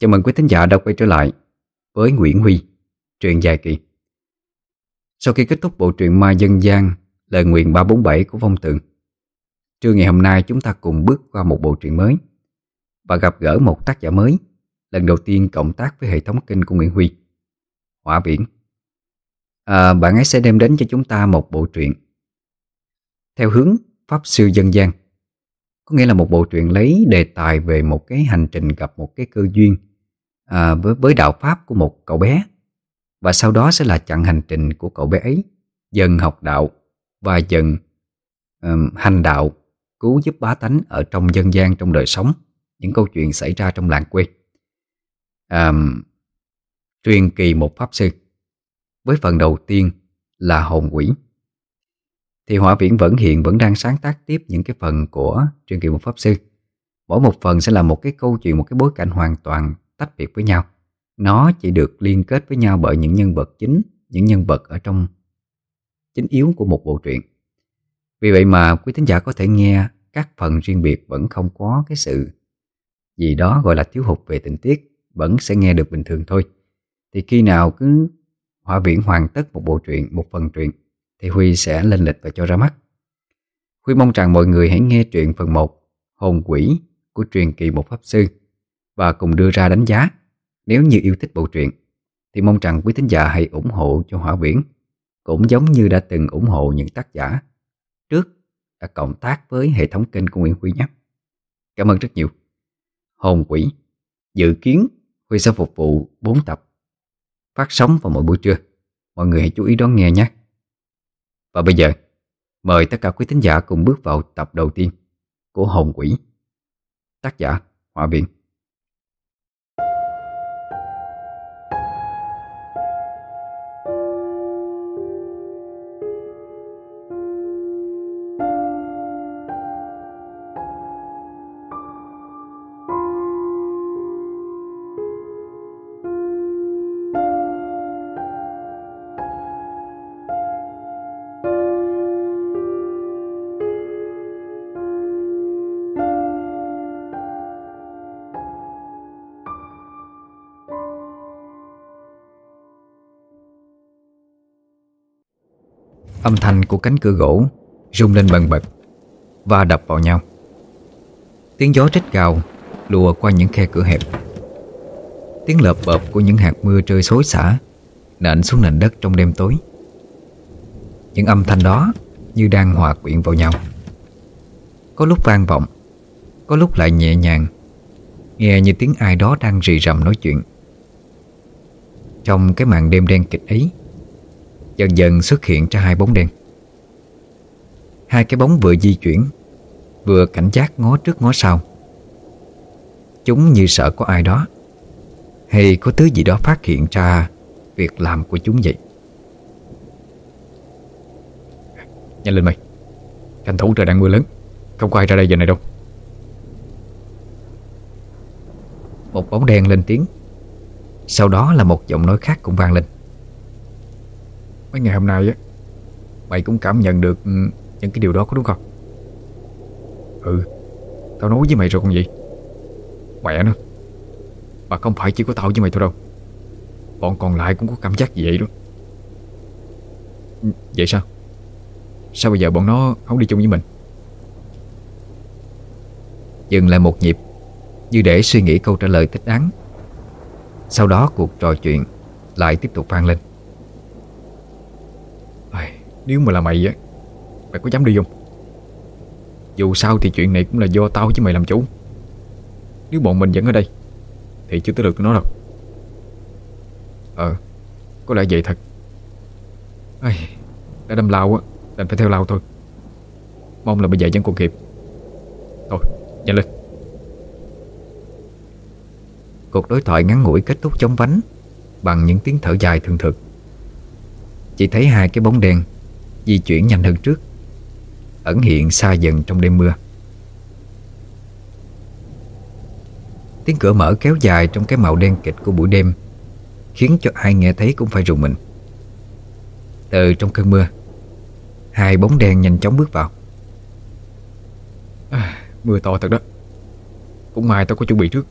Chào mừng quý thính giả đã quay trở lại với Nguyễn Huy, truyện dài kỳ. Sau khi kết thúc bộ truyện Ma Dân gian Lời nguyện 347 của Phong Tường, trưa ngày hôm nay chúng ta cùng bước qua một bộ truyện mới và gặp gỡ một tác giả mới, lần đầu tiên cộng tác với hệ thống kênh của Nguyễn Huy, Hỏa Biển. À, bạn ấy sẽ đem đến cho chúng ta một bộ truyện theo hướng Pháp Sư Dân gian có nghĩa là một bộ truyện lấy đề tài về một cái hành trình gặp một cái cơ duyên à, với, với đạo Pháp của một cậu bé. Và sau đó sẽ là chặng hành trình của cậu bé ấy dần học đạo và dần um, hành đạo cứu giúp bá tánh ở trong dân gian trong đời sống những câu chuyện xảy ra trong làng quê. Um, truyền kỳ một pháp sư với phần đầu tiên là hồn quỷ thì Hỏa Viễn vẫn hiện vẫn đang sáng tác tiếp những cái phần của truyền kỳ một pháp sư. Mỗi một phần sẽ là một cái câu chuyện, một cái bối cảnh hoàn toàn tách biệt với nhau. Nó chỉ được liên kết với nhau bởi những nhân vật chính, những nhân vật ở trong chính yếu của một bộ truyện. Vì vậy mà quý thính giả có thể nghe các phần riêng biệt vẫn không có cái sự gì đó gọi là thiếu hụt về tình tiết, vẫn sẽ nghe được bình thường thôi. Thì khi nào cứ Hỏa Viễn hoàn tất một bộ truyện, một phần truyện thì Huy sẽ lên lịch và cho ra mắt. Huy mong rằng mọi người hãy nghe truyện phần 1 Hồn quỷ của truyền kỳ một pháp sư và cùng đưa ra đánh giá. Nếu như yêu thích bộ truyện thì mong rằng quý thính giả hãy ủng hộ cho Hỏa Biển cũng giống như đã từng ủng hộ những tác giả trước đã cộng tác với hệ thống kênh của Nguyễn Huy nhé. Cảm ơn rất nhiều. Hồn quỷ dự kiến Huy sẽ phục vụ 4 tập phát sóng vào mỗi buổi trưa. Mọi người hãy chú ý đón nghe nhé. Và bây giờ, mời tất cả quý thính giả cùng bước vào tập đầu tiên của Hồn Quỷ. Tác giả Hỏa Viễn Âm thanh của cánh cửa gỗ rung lên bần bật và đập vào nhau. Tiếng gió rít gào lùa qua những khe cửa hẹp. Tiếng lợp bợp của những hạt mưa rơi xối xả nện xuống nền đất trong đêm tối. Những âm thanh đó như đang hòa quyện vào nhau. Có lúc vang vọng, có lúc lại nhẹ nhàng, nghe như tiếng ai đó đang rì rầm nói chuyện. Trong cái màn đêm đen kịch ấy, Dần dần xuất hiện ra hai bóng đen. Hai cái bóng vừa di chuyển, Vừa cảnh giác ngó trước ngó sau. Chúng như sợ có ai đó, Hay có thứ gì đó phát hiện ra Việc làm của chúng vậy? Nhanh lên mày, Tranh thủ trời đang mưa lớn, Không có ai ra đây giờ này đâu. Một bóng đen lên tiếng, Sau đó là một giọng nói khác cũng vang lên. Mấy ngày hôm nay á, Mày cũng cảm nhận được ừ, những cái điều đó có đúng không? Ừ Tao nói với mày rồi còn gì. Mẹ nó, Mà không phải chỉ có tao với mày thôi đâu. Bọn còn lại cũng có cảm giác gì vậy đó. Ừ, vậy sao? Sao bây giờ bọn nó không đi chung với mình? Dừng lại một nhịp, Như để suy nghĩ câu trả lời thích đáng. Sau đó cuộc trò chuyện Lại tiếp tục vang lên nếu mà là mày á Mày có dám đi không? Dù sao thì chuyện này cũng là do tao với mày làm chủ. Nếu bọn mình vẫn ở đây Thì chưa tới được tụi nó đâu. Ờ Có lẽ vậy thật. Ai, Đã đâm lao á Đành phải theo lao thôi. Mong là bây giờ vẫn còn kịp. Thôi nhanh lên. Cuộc đối thoại ngắn ngủi kết thúc chống vánh Bằng những tiếng thở dài thường thực. Chỉ thấy hai cái bóng đèn. Di chuyển nhanh hơn trước Ẩn hiện xa dần trong đêm mưa. Tiếng cửa mở kéo dài trong cái màu đen kịch của buổi đêm Khiến cho ai nghe thấy cũng phải rùng mình. Từ trong cơn mưa Hai bóng đen nhanh chóng bước vào. À, Mưa to thật đó. Cũng may tao có chuẩn bị trước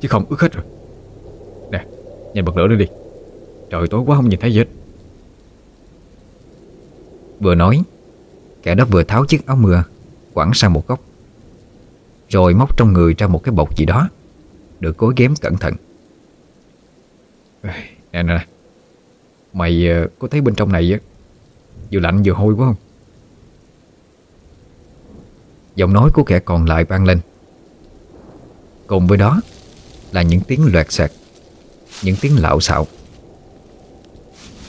Chứ không ướt hết rồi. Nè, nhanh bật lửa lên đi. Trời tối quá không nhìn thấy gì hết. Vừa nói. Kẻ đó vừa tháo chiếc áo mưa, Quẳng sang một góc. Rồi móc trong người ra một cái bọc gì đó, Được cối ghém cẩn thận. Nè nè Mày ờ, có thấy bên trong này Vừa lạnh vừa hôi quá không? Giọng nói của kẻ còn lại vang lên. Cùng với đó Là những tiếng loạt xẹt Những tiếng lạo xạo.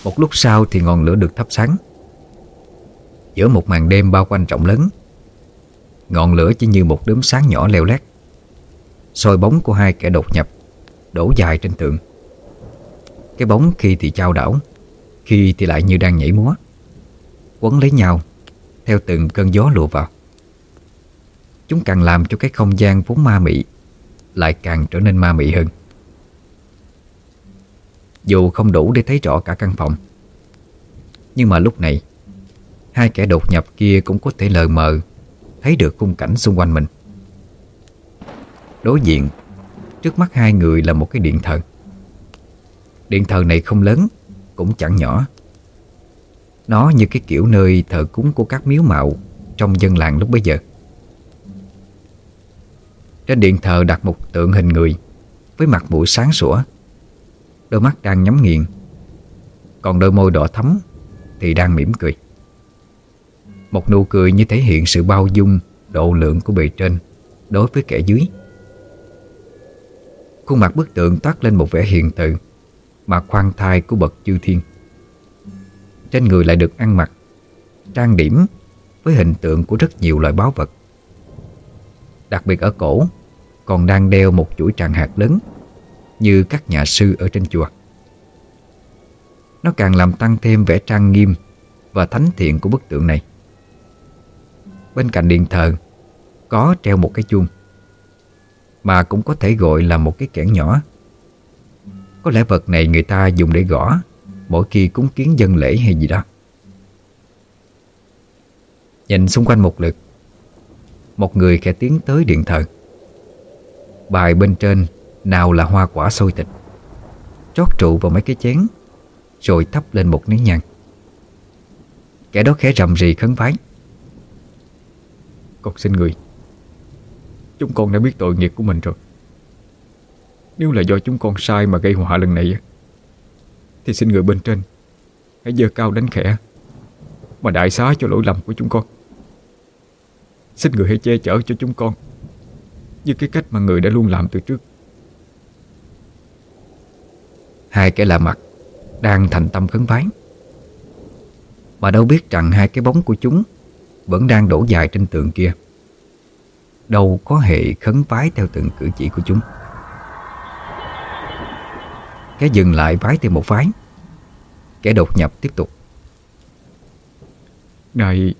Một lúc sau thì ngọn lửa được thắp sáng. Giữa một màn đêm bao quanh rộng lớn. Ngọn lửa chỉ như một đốm sáng nhỏ leo lét. Soi bóng của hai kẻ đột nhập, Đổ dài trên tượng. Cái bóng khi thì trao đảo, Khi thì lại như đang nhảy múa. Quấn lấy nhau, Theo từng cơn gió lùa vào. Chúng càng làm cho cái không gian vốn ma mị Lại càng trở nên ma mị hơn. Dù không đủ để thấy rõ cả căn phòng, Nhưng mà lúc này Hai kẻ đột nhập kia cũng có thể lờ mờ, Thấy được khung cảnh xung quanh mình. Đối diện, Trước mắt hai người là một cái điện thờ. Điện thờ này không lớn, Cũng chẳng nhỏ. Nó như cái kiểu nơi thờ cúng của các miếu mạo Trong dân làng lúc bấy giờ. Trên điện thờ đặt một tượng hình người Với mặt mũi sáng sủa, Đôi mắt đang nhắm nghiền, Còn đôi môi đỏ thắm Thì đang mỉm cười một nụ cười như thể hiện sự bao dung, Độ lượng của bề trên. Đối với kẻ dưới, Khuôn mặt bức tượng toát lên một vẻ hiền từ, Mà khoan thai của bậc chư thiên. Trên người lại được ăn mặc, Trang điểm Với hình tượng của rất nhiều loại báu vật. Đặc biệt ở cổ, Còn đang đeo một chuỗi tràng hạt lớn, Như các nhà sư ở trên chùa. Nó càng làm tăng thêm vẻ trang nghiêm Và thánh thiện của bức tượng này. Bên cạnh điện thờ, Có treo một cái chuông. Mà cũng có thể gọi là một cái kẽn nhỏ. Có lẽ vật này người ta dùng để gõ, Mỗi khi cúng kiến dân lễ hay gì đó. Nhìn xung quanh một lượt, Một người khẽ tiến tới điện thờ. Bài bên trên, Nào là hoa quả sôi thịt Trót trụ vào mấy cái chén, Rồi thắp lên một nén nhang. Kẻ đó khẽ rầm rì khấn vái con xin người. Chúng con đã biết tội nghiệp của mình rồi. Nếu là do chúng con sai mà gây họa lần này Thì xin người bên trên Hãy dơ cao đánh khẽ Mà đại xá cho lỗi lầm của chúng con. Xin người hãy che chở cho chúng con Như cái cách mà người đã luôn làm từ trước. Hai kẻ lạ mặt Đang thành tâm khấn vái. Mà đâu biết rằng hai cái bóng của chúng vẫn đang đổ dài trên tường kia. Đâu có hệ khấn vái theo từng cử chỉ của chúng. Cái dừng lại vái thêm một vái Kẻ đột nhập tiếp tục. Này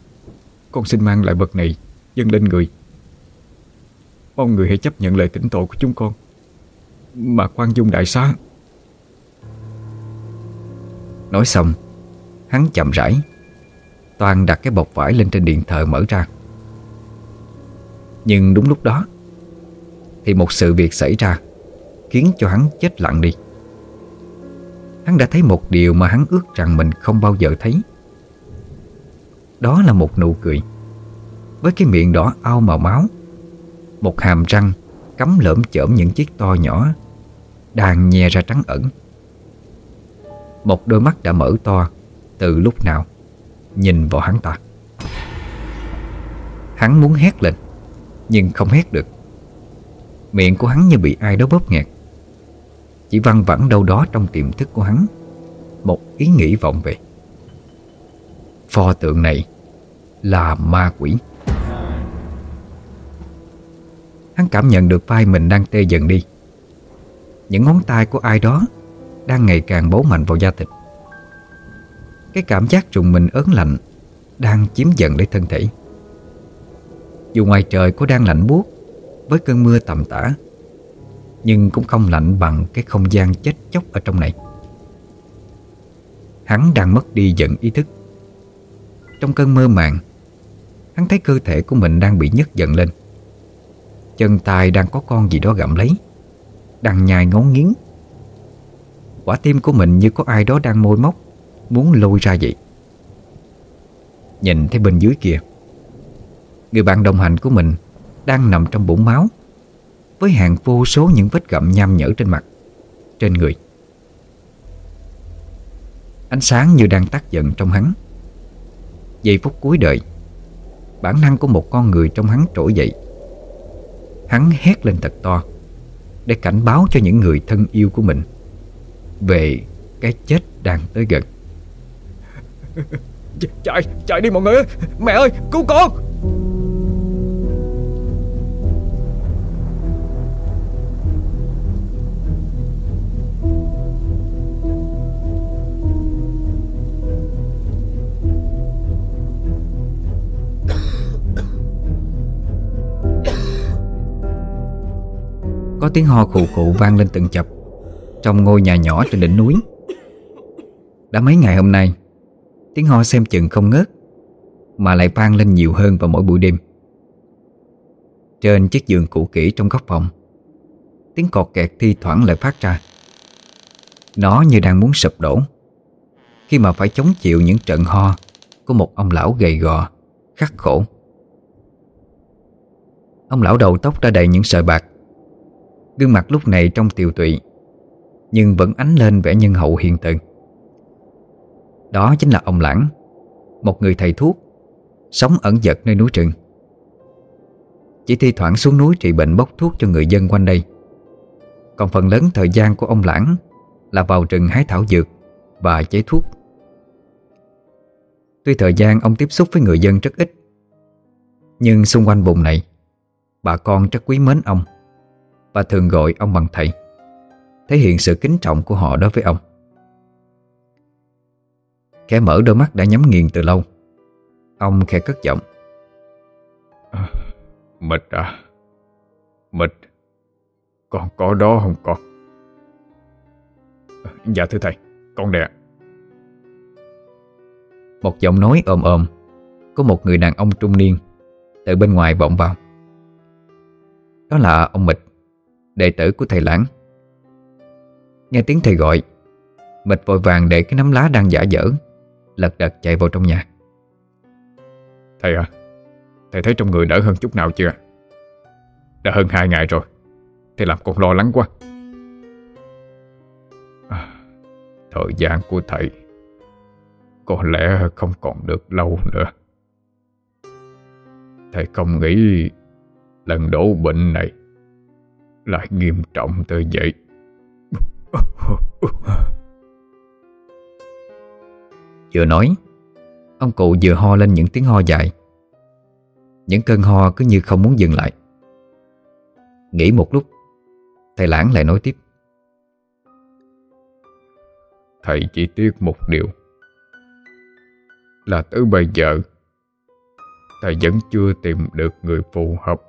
Con xin mang lại vật này Dâng lên người. Mong người hãy chấp nhận lời tỉnh tội của chúng con. Mà khoan dung đại xá. Nói xong Hắn chậm rãi Toàn đặt cái bọc vải lên trên điện thờ mở ra. Nhưng đúng lúc đó, Thì một sự việc xảy ra, Khiến cho hắn chết lặng đi. Hắn đã thấy một điều mà hắn ước rằng mình không bao giờ thấy. Đó là một nụ cười Với cái miệng đỏ ao màu máu, Một hàm răng cắm lởm chởm những chiếc to nhỏ Đang nhè ra trắng ẩn. Một đôi mắt đã mở to Từ lúc nào. Nhìn vào hắn ta. Hắn muốn hét lên, Nhưng không hét được. Miệng của hắn như bị ai đó bóp nghẹt. Chỉ văng vẳng đâu đó trong tiềm thức của hắn, Một ý nghĩ vọng về. Pho tượng này Là ma quỷ. Hắn cảm nhận được vai mình đang tê dần đi. Những ngón tay của ai đó Đang ngày càng bấu mạnh vào da thịt cái cảm giác trùng mình ớn lạnh Đang chiếm dần lấy thân thể. Dù ngoài trời có đang lạnh buốt Với cơn mưa tầm tã, Nhưng cũng không lạnh bằng Cái không gian chết chóc ở trong này. Hắn đang mất đi dần ý thức. Trong cơn mơ màng, Hắn thấy cơ thể của mình đang bị nhấc dần lên. Chân tay đang có con gì đó gặm lấy, Đang nhai ngón nghiến. Quả tim của mình như có ai đó đang môi móc. Muốn lôi ra vậy. Nhìn thấy bên dưới kia, Người bạn đồng hành của mình Đang nằm trong bụng máu, Với hàng vô số những vết gặm nham nhở trên mặt, Trên người. Ánh sáng như đang tắt dần trong hắn. Giây phút cuối đời, Bản năng của một con người trong hắn trỗi dậy. Hắn hét lên thật to Để cảnh báo cho những người thân yêu của mình Về cái chết đang tới gần. Chạy, chạy đi mọi người Mẹ ơi, cứu con. Có tiếng ho khụ khụ vang lên từng chập Trong ngôi nhà nhỏ trên đỉnh núi. Đã mấy ngày hôm nay Tiếng ho xem chừng không ngớt, Mà lại vang lên nhiều hơn vào mỗi buổi đêm. Trên chiếc giường cũ kỹ trong góc phòng, Tiếng cọt kẹt thi thoảng lại phát ra. Nó như đang muốn sụp đổ, Khi mà phải chống chịu những trận ho Của một ông lão gầy gò, Khắc khổ. Ông lão đầu tóc đã đầy những sợi bạc, Gương mặt lúc này trong tiều tụy, Nhưng vẫn ánh lên vẻ nhân hậu hiền từ. Đó chính là ông Lãng, Một người thầy thuốc, Sống ẩn dật nơi núi rừng Chỉ thi thoảng xuống núi trị bệnh bốc thuốc cho người dân quanh đây. Còn phần lớn thời gian của ông Lãng Là vào rừng hái thảo dược Và chế thuốc. Tuy thời gian ông tiếp xúc với người dân rất ít, Nhưng xung quanh vùng này, Bà con rất quý mến ông và thường gọi ông bằng thầy, Thể hiện sự kính trọng của họ đối với ông. Kẻ mở đôi mắt đã nhắm nghiền từ lâu. Ông khẽ cất giọng. À, Mịch à? Mịch Con có đó không con? À, Dạ thưa thầy Con đây Một giọng nói ồm ồm Có một người đàn ông trung niên Từ bên ngoài vọng vào. Đó là ông Mịch Đệ tử của thầy Lãng. Nghe tiếng thầy gọi Mịch vội vàng để cái nắm lá đang giả dở Lật đật chạy vào trong nhà. Thầy à Thầy thấy trong người đỡ hơn chút nào chưa? Đã hơn hai ngày rồi Thầy làm con lo lắng quá. À, Thời gian của thầy Có lẽ không còn được lâu nữa. Thầy không nghĩ Lần đổ bệnh này lại nghiêm trọng tới vậy. Vừa nói, ông cụ vừa ho lên những tiếng ho dài. Những cơn ho cứ như không muốn dừng lại. Nghĩ một lúc, thầy lãng lại nói tiếp. Thầy chỉ tiếc một điều Là tới bây giờ Thầy vẫn chưa tìm được người phù hợp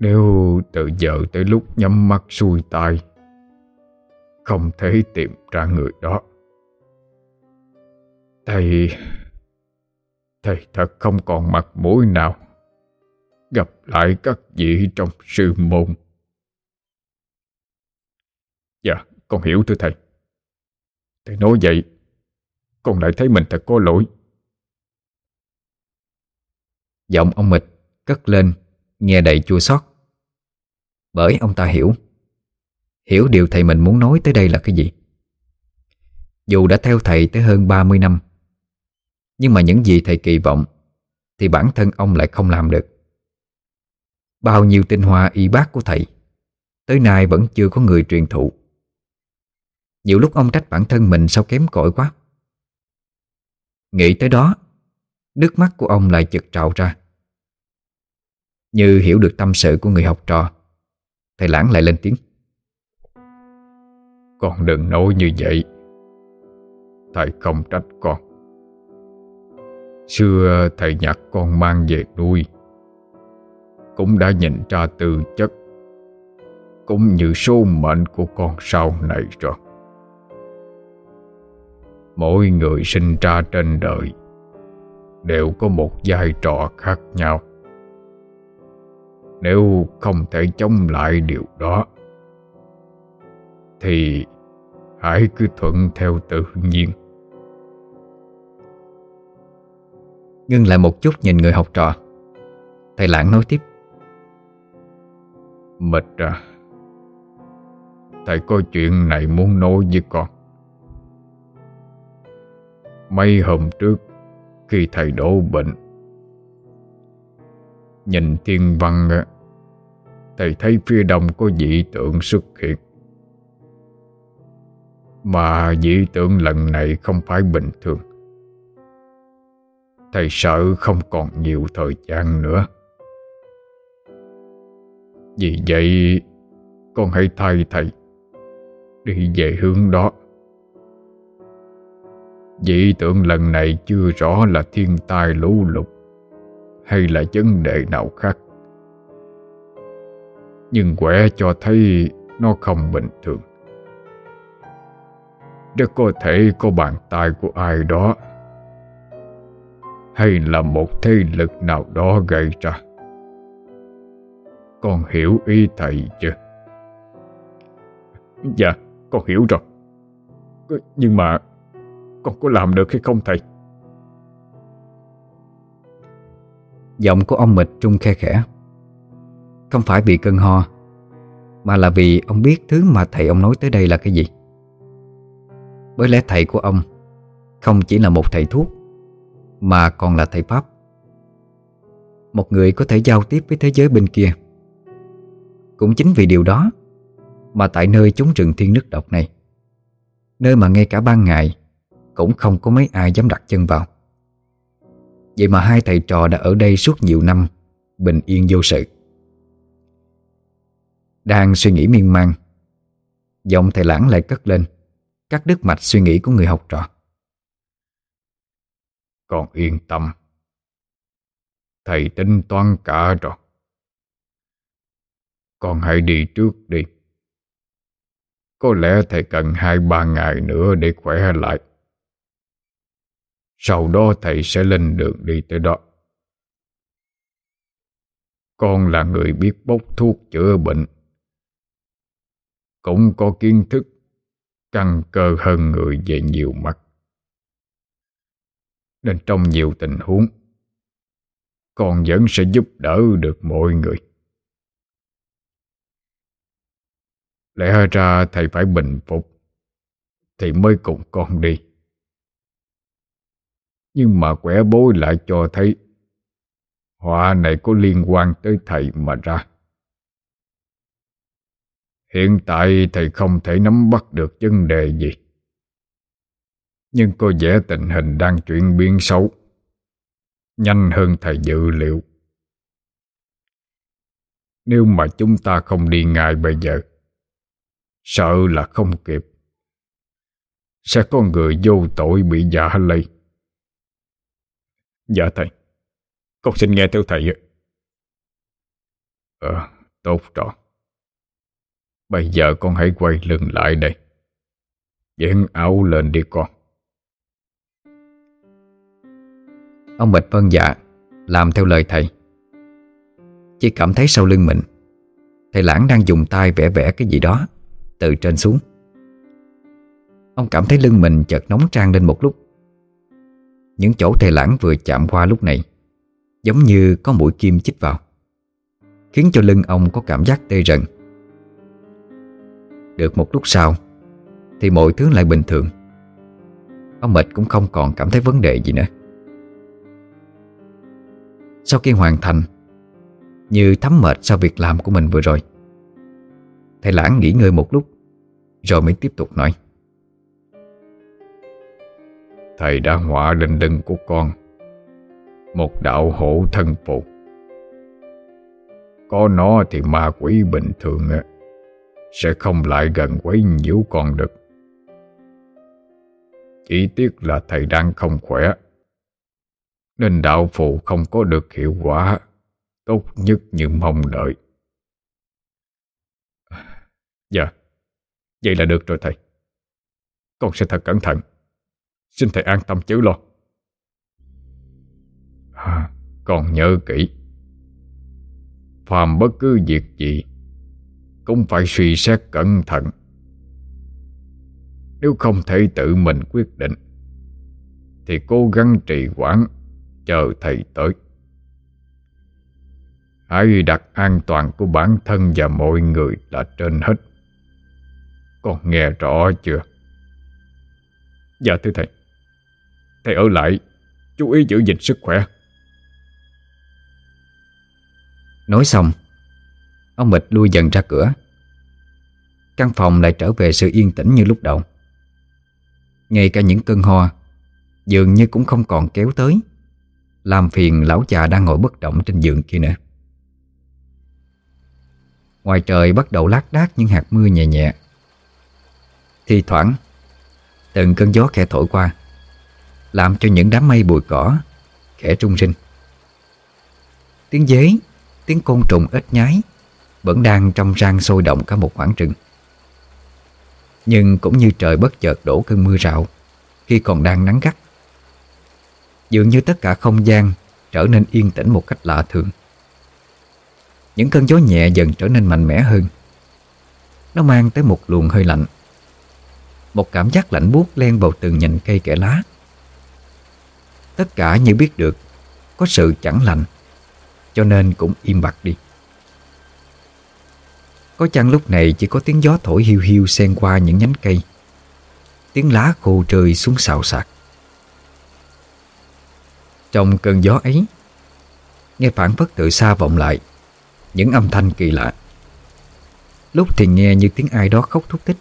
nếu từ giờ tới lúc nhắm mắt xuôi tai Không thể tìm ra người đó Thầy Thầy thật không còn mặt mũi nào Gặp lại các vị trong sư môn. Dạ con hiểu thưa thầy. Thầy nói vậy, Con lại thấy mình thật có lỗi. Giọng ông Mịch cất lên, Nghe đầy chua xót. Bởi ông ta hiểu Hiểu điều thầy mình muốn nói tới đây là cái gì. Dù đã theo thầy tới hơn 30 năm nhưng mà những gì thầy kỳ vọng Thì bản thân ông lại không làm được. Bao nhiêu tinh hoa y bác của thầy, Tới nay vẫn chưa có người truyền thụ. Nhiều lúc ông trách bản thân mình sao kém cỏi quá. Nghĩ tới đó, Nước mắt của ông lại chực trào ra. Như hiểu được tâm sự của người học trò, Thầy lãng lại lên tiếng. Con đừng nói như vậy. Thầy không trách con. Xưa thầy nhặt con mang về nuôi, Cũng đã nhìn ra tư chất, Cũng như số mệnh của con sau này rồi. Mỗi người sinh ra trên đời Đều có một vai trò khác nhau. Nếu không thể chống lại điều đó, Thì hãy cứ thuận theo tự nhiên. Ngưng lại một chút nhìn người học trò. Thầy Lãng nói tiếp. Mệt à? Thầy có chuyện này muốn nói với con. Mấy hôm trước, Khi thầy đổ bệnh, Nhìn thiên văn Thầy thấy phía đông có dị tượng xuất hiện. Mà dị tượng lần này không phải bình thường. Thầy sợ không còn nhiều thời gian nữa. Vì vậy, Con hãy thay thầy Đi về hướng đó. Dị tượng lần này chưa rõ là thiên tai lũ lụt Hay là vấn đề nào khác. Nhưng quẻ cho thấy Nó không bình thường. Rất có thể có bàn tay của ai đó hay là một thế lực nào đó gây ra. Con hiểu ý thầy chưa? Dạ, con hiểu rồi. Nhưng mà con có làm được hay không thầy? Giọng của ông mịch trung khe khẽ Không phải vì cơn ho Mà là vì ông biết thứ mà thầy ông nói tới đây là cái gì Bởi lẽ thầy của ông Không chỉ là một thầy thuốc mà còn là thầy Pháp. Một người có thể giao tiếp với thế giới bên kia. Cũng chính vì điều đó Mà tại nơi chúng rừng thiên nước độc này, Nơi mà ngay cả ban ngày Cũng không có mấy ai dám đặt chân vào. Vậy mà hai thầy trò đã ở đây suốt nhiều năm, Bình yên vô sự. Đang suy nghĩ miên man, Giọng thầy lãng lại cất lên, Cắt đứt mạch suy nghĩ của người học trò con yên tâm. Thầy tính toán cả rồi. Con hãy đi trước đi. Có lẽ thầy cần hai ba ngày nữa để khỏe lại. Sau đó thầy sẽ lên đường đi tới đó. Con là người biết bốc thuốc chữa bệnh. Cũng có kiến thức, Căn cơ hơn người về nhiều mặt nên trong nhiều tình huống, Con vẫn sẽ giúp đỡ được mọi người. Lẽ ra thầy phải bình phục Thì mới cùng con đi. Nhưng mà quẻ bối lại cho thấy Họa này có liên quan tới thầy mà ra. Hiện tại thầy không thể nắm bắt được vấn đề gì nhưng có vẻ tình hình đang chuyển biến xấu. Nhanh hơn thầy dự liệu. Nếu mà chúng ta không đi ngay bây giờ Sợ là không kịp. Sẽ có người vô tội bị giả lây. Dạ thầy Con xin nghe theo thầy Ờ, tốt rồi. Bây giờ con hãy quay lưng lại đây. Dán áo lên đi con. Ông bạch vân dạ Làm theo lời thầy. Chỉ cảm thấy sau lưng mình, Thầy Lãng đang dùng tay vẽ vẽ cái gì đó, Từ trên xuống. Ông cảm thấy lưng mình chợt nóng trang lên một lúc. Những chỗ thầy Lãng vừa chạm qua lúc này, Giống như có mũi kim chích vào, Khiến cho lưng ông có cảm giác tê rần. Được một lúc sau, Thì mọi thứ lại bình thường. Ông mệt cũng không còn cảm thấy vấn đề gì nữa sau khi hoàn thành Như thấm mệt sau việc làm của mình vừa rồi. Thầy lãng nghỉ ngơi một lúc, Rồi mới tiếp tục nói. Thầy đã họa lên lưng của con Một đạo hộ thân phụ Có nó thì ma quỷ bình thường Sẽ không lại gần quấy nhiễu con được. Chỉ tiếc là thầy đang không khỏe nên đạo phụ không có được hiệu quả tốt nhất như mong đợi. Dạ, vậy là được rồi thầy. Con sẽ thật cẩn thận. Xin thầy an tâm chứ lo. À, con nhớ kỹ. Phàm bất cứ việc gì cũng phải suy xét cẩn thận Nếu không thể tự mình quyết định Thì cố gắng trì hoãn Chờ thầy tới. Hãy đặt an toàn của bản thân và mọi người là trên hết. Con nghe rõ chưa? Dạ thưa thầy. Thầy ở lại Chú ý giữ gìn sức khỏe. Nói xong Ông Mịch lui dần ra cửa. Căn phòng lại trở về sự yên tĩnh như lúc đầu. Ngay cả những cơn ho Dường như cũng không còn kéo tới làm phiền lão già đang ngồi bất động trên giường kia nữa. Ngoài trời bắt đầu lác đác những hạt mưa nhẹ nhẹ. Thì thoảng, Từng cơn gió khẽ thổi qua, Làm cho những đám mây bụi cỏ Khẽ trung sinh Tiếng dế, Tiếng côn trùng ếch nhái Vẫn đang trong rang sôi động cả một khoảng trừng. Nhưng cũng như trời bất chợt đổ cơn mưa rào, Khi còn đang nắng gắt Dường như tất cả không gian Trở nên yên tĩnh một cách lạ thường. Những cơn gió nhẹ dần trở nên mạnh mẽ hơn. Nó mang tới một luồng hơi lạnh. Một cảm giác lạnh buốt len vào từng nhành cây kẻ lá. Tất cả như biết được, Có sự chẳng lành, cho nên cũng im bặt đi. Có chăng lúc này chỉ có tiếng gió thổi hiu hiu xen qua những nhánh cây? Tiếng lá khô rơi xuống xào xạc. Trong cơn gió ấy, Nghe phản phất từ xa vọng lại Những âm thanh kỳ lạ. Lúc thì nghe như tiếng ai đó khóc thúc thích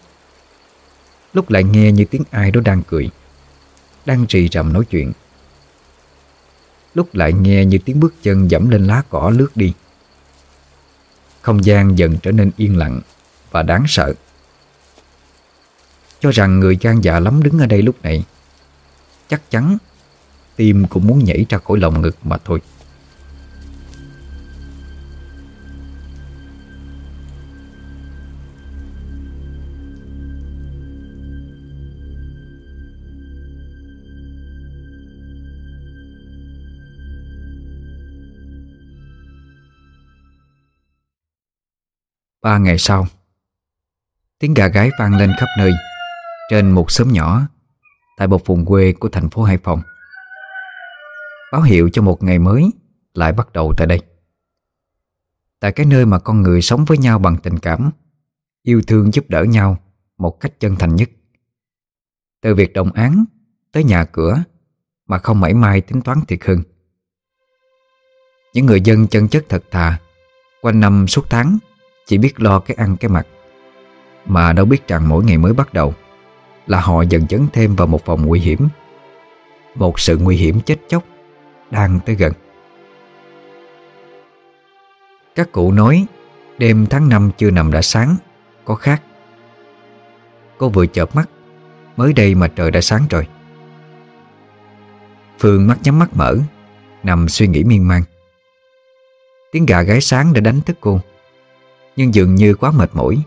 Lúc lại nghe như tiếng ai đó đang cười, Đang rì rầm nói chuyện. Lúc lại nghe như tiếng bước chân dẫm lên lá cỏ lướt đi. Không gian dần trở nên yên lặng Và đáng sợ. Cho rằng người gan dạ lắm đứng ở đây lúc này, Chắc chắn Tim cũng muốn nhảy ra khỏi lòng ngực mà thôi. Ba ngày sau, Tiếng gà gái vang lên khắp nơi. Trên một xóm nhỏ, Tại một vùng quê của thành phố Hải Phòng. Báo hiệu cho một ngày mới Lại bắt đầu tại đây. Tại cái nơi mà con người sống với nhau bằng tình cảm, Yêu thương giúp đỡ nhau Một cách chân thành nhất. Từ việc đồng án Tới nhà cửa Mà không mảy may tính toán thiệt hơn. Những người dân chân chất thật thà Quanh năm suốt tháng chỉ biết lo cái ăn cái mặc, Mà đâu biết rằng mỗi ngày mới bắt đầu Là họ dần dấn thêm vào một vòng nguy hiểm, Một sự nguy hiểm chết chóc. Đang tới gần. Các cụ nói, Đêm tháng năm chưa nằm đã sáng, Có khác. Cô vừa chợp mắt, Mới đây mà trời đã sáng rồi. Phương mắt nhắm mắt mở, Nằm suy nghĩ miên man. Tiếng gà gáy sáng đã đánh thức cô, nhưng dường như quá mệt mỏi,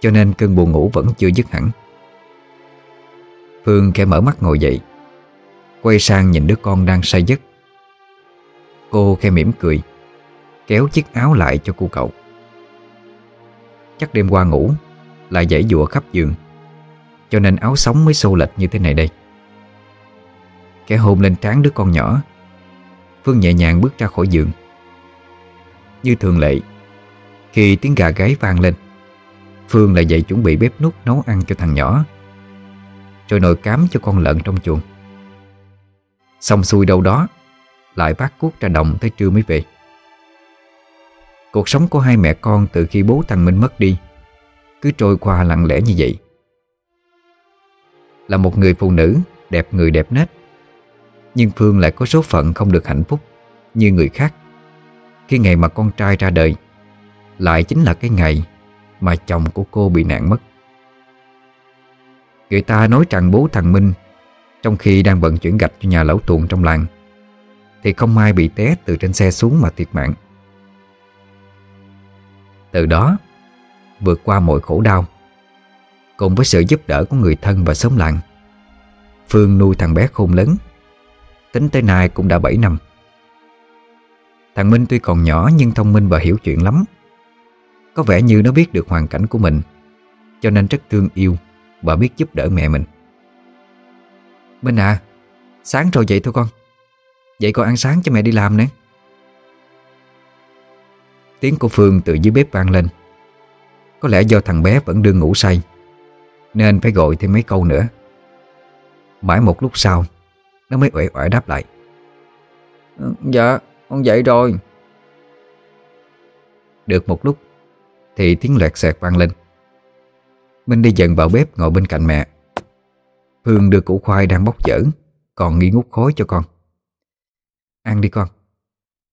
Cho nên cơn buồn ngủ vẫn chưa dứt hẳn. Phương khẽ mở mắt ngồi dậy, Quay sang nhìn đứa con đang say giấc. Cô khẽ mỉm cười, Kéo chiếc áo lại cho cô cậu. Chắc đêm qua ngủ, Lại dãy dụa khắp giường, Cho nên áo sống mới xô lệch như thế này đây. Kẻ hôn lên trán đứa con nhỏ, Phương nhẹ nhàng bước ra khỏi giường. Như thường lệ, khi tiếng gà gáy vang lên, Phương lại dậy chuẩn bị bếp nút nấu ăn cho thằng nhỏ, Rồi nồi cám cho con lợn trong chuồng. Xong xuôi đâu đó lại bác cuốc ra đồng tới trưa mới về. Cuộc sống của hai mẹ con từ khi bố thằng Minh mất đi Cứ trôi qua lặng lẽ như vậy. Là một người phụ nữ đẹp người đẹp nết, Nhưng Phương lại có số phận không được hạnh phúc Như người khác. Khi ngày mà con trai ra đời, lại chính là cái ngày Mà chồng của cô bị nạn mất. Người ta nói rằng bố thằng Minh Trong khi đang vận chuyển gạch cho nhà lão tuồng trong làng thì không may bị té từ trên xe xuống mà thiệt mạng. Từ đó, Vượt qua mọi khổ đau, Cùng với sự giúp đỡ của người thân và xóm làng, Phương nuôi thằng bé khôn lớn, Tính tới nay cũng đã 7 năm. Thằng Minh tuy còn nhỏ nhưng thông minh và hiểu chuyện lắm, có vẻ như nó biết được hoàn cảnh của mình, Cho nên rất thương yêu Và biết giúp đỡ mẹ mình. Minh à Sáng rồi dậy thôi con. Vậy con ăn sáng cho mẹ đi làm nữa Tiếng của Phương từ dưới bếp vang lên. Có lẽ do thằng bé vẫn đương ngủ say, Nên phải gọi thêm mấy câu nữa. Mãi một lúc sau, Nó mới uể oải đáp lại. Ừ, dạ con dậy rồi. Được một lúc, Thì tiếng loẹt xẹt vang lên. Minh đi dần vào bếp ngồi bên cạnh mẹ. Phương đưa củ khoai đang bóc dở, Còn nghi ngút khói cho con. Ăn đi con.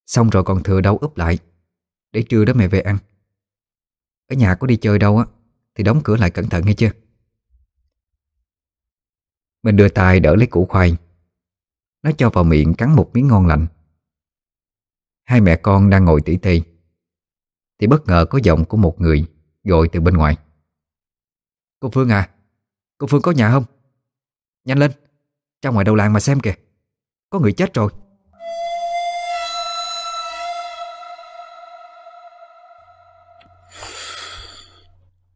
Xong rồi còn thừa đâu úp lại. Để trưa đó mẹ về ăn. Ở nhà có đi chơi đâu á, Thì đóng cửa lại cẩn thận nghe chưa? Mình đưa tay đỡ lấy củ khoai. Nó cho vào miệng cắn một miếng ngon lành Hai mẹ con đang ngồi tỉ tê. Thì bất ngờ có giọng của một người Gọi từ bên ngoài. Cô Phương à Cô Phương có nhà không? Nhanh lên, Ra ngoài đầu làng mà xem kìa. Có người chết rồi.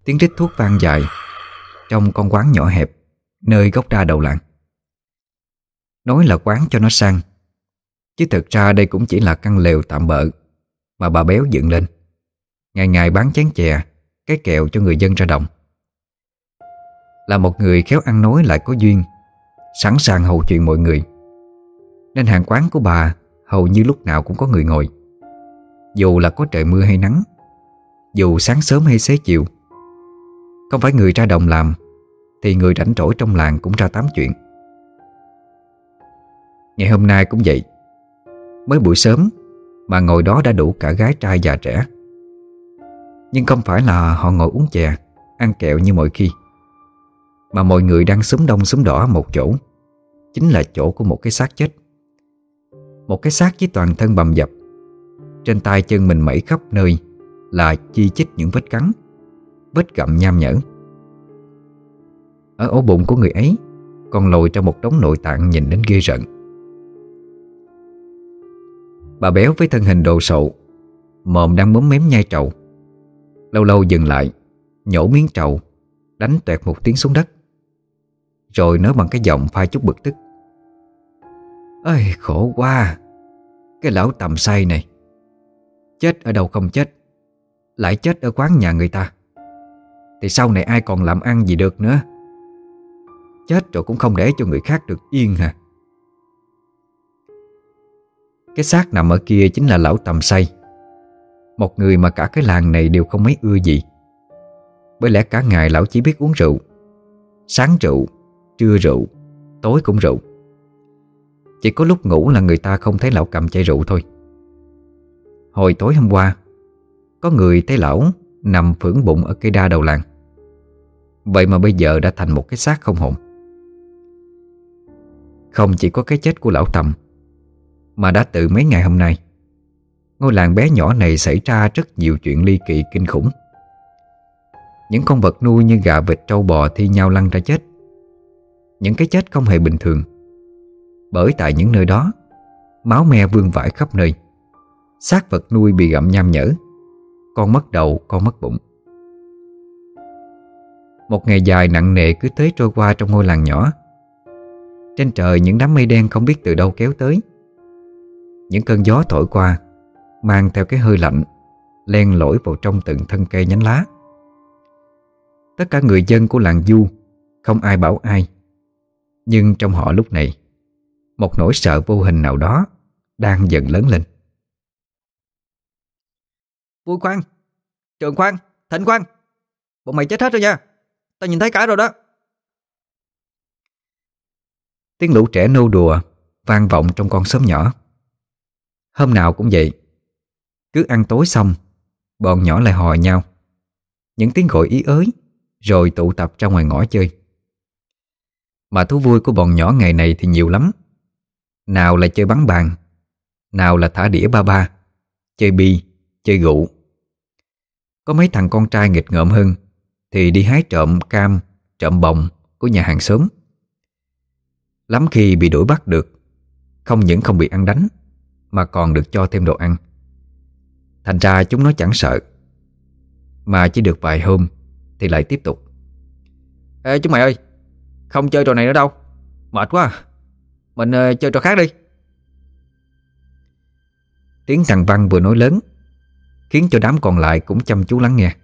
Tiếng rít thuốc vang dài Trong con quán nhỏ hẹp, Nơi gốc ra đầu làng. Nói là quán cho nó sang, Chứ thực ra đây cũng chỉ là căn lều tạm bợ Mà bà béo dựng lên. Ngày ngày bán chén chè, Cái kẹo cho người dân ra đồng. Là một người khéo ăn nói lại có duyên, Sẵn sàng hầu chuyện mọi người. Nên hàng quán của bà Hầu như lúc nào cũng có người ngồi. Dù là có trời mưa hay nắng, Dù sáng sớm hay xế chiều không phải người ra đồng làm, Thì người rảnh rỗi trong làng cũng ra tám chuyện. Ngày hôm nay cũng vậy. Mới buổi sớm Mà ngồi đó đã đủ cả gái trai già trẻ. Nhưng không phải là họ ngồi uống chè, Ăn kẹo như mọi khi, Mà mọi người đang súng đông súng đỏ một chỗ. Chính là chỗ của một cái xác chết. Một cái xác với toàn thân bầm dập. Trên tay chân mình mẩy khắp nơi Là chi chích những vết cắn. Vết gặm nham nhở. Ở ổ bụng của người ấy, Còn lồi ra một đống nội tạng nhìn đến ghê rợn. Bà béo với thân hình đồ sộ, Mồm đang móm mém nhai trầu. Lâu lâu dừng lại, Nhổ miếng trầu, Đánh toẹt một tiếng xuống đất. Rồi nói bằng cái giọng pha chút bực tức. Ơi khổ quá, Cái lão tầm say này. Chết ở đâu không chết, Lại chết ở quán nhà người ta. Thì sau này ai còn làm ăn gì được nữa? Chết rồi cũng không để cho người khác được yên hả cái xác nằm ở kia chính là lão tầm say. Một người mà cả cái làng này đều không mấy ưa gì. Bởi lẽ cả ngày lão chỉ biết uống rượu. Sáng rượu, trưa rượu, tối cũng rượu. Chỉ có lúc ngủ là người ta không thấy lão cầm chai rượu thôi. Hồi tối hôm qua Có người thấy lão nằm phưởng bụng ở cây đa đầu làng. Vậy mà bây giờ đã thành một cái xác không hồn. Không chỉ có cái chết của lão Trầm mà đã từ mấy ngày hôm nay Ngôi làng bé nhỏ này xảy ra rất nhiều chuyện ly kỳ kinh khủng. Những con vật nuôi như gà vịt trâu bò thi nhau lăn ra chết. Những cái chết không hề bình thường Bởi tại những nơi đó Máu me vương vãi khắp nơi. Xác vật nuôi bị gặm nham nhở Con mất đầu, con mất bụng. Một ngày dài nặng nề cứ tới trôi qua trong ngôi làng nhỏ. Trên trời những đám mây đen không biết từ đâu kéo tới. Những cơn gió thổi qua, Mang theo cái hơi lạnh, Len lỏi vào trong từng thân cây nhánh lá. Tất cả người dân của làng Du, Không ai bảo ai. Nhưng trong họ lúc này, Một nỗi sợ vô hình nào đó Đang dần lớn lên. Vui khoan Trường khoan Thịnh khoan Bọn mày chết hết rồi nha ta nhìn thấy cả rồi đó. Tiếng lũ trẻ nô đùa Vang vọng trong con xóm nhỏ. Hôm nào cũng vậy Cứ ăn tối xong Bọn nhỏ lại hò nhau. Những tiếng gọi ý ới Rồi tụ tập ra ngoài ngõ chơi. Mà thú vui của bọn nhỏ ngày này thì nhiều lắm. Nào là chơi bắn bàn Nào là thả đĩa ba ba Chơi bi, chơi gụ. Có mấy thằng con trai nghịch ngợm hơn thì đi hái trộm cam, trộm bồng Của nhà hàng xóm. Lắm khi bị đuổi bắt được Không những không bị ăn đánh mà còn được cho thêm đồ ăn. Thành ra chúng nó chẳng sợ. Mà chỉ được vài hôm Thì lại tiếp tục. Ê chúng mày ơi Không chơi trò này nữa đâu. Mệt quá. À. Mình uh, chơi trò khác đi. Tiếng thằng Văn vừa nói lớn Khiến cho đám còn lại cũng chăm chú lắng nghe.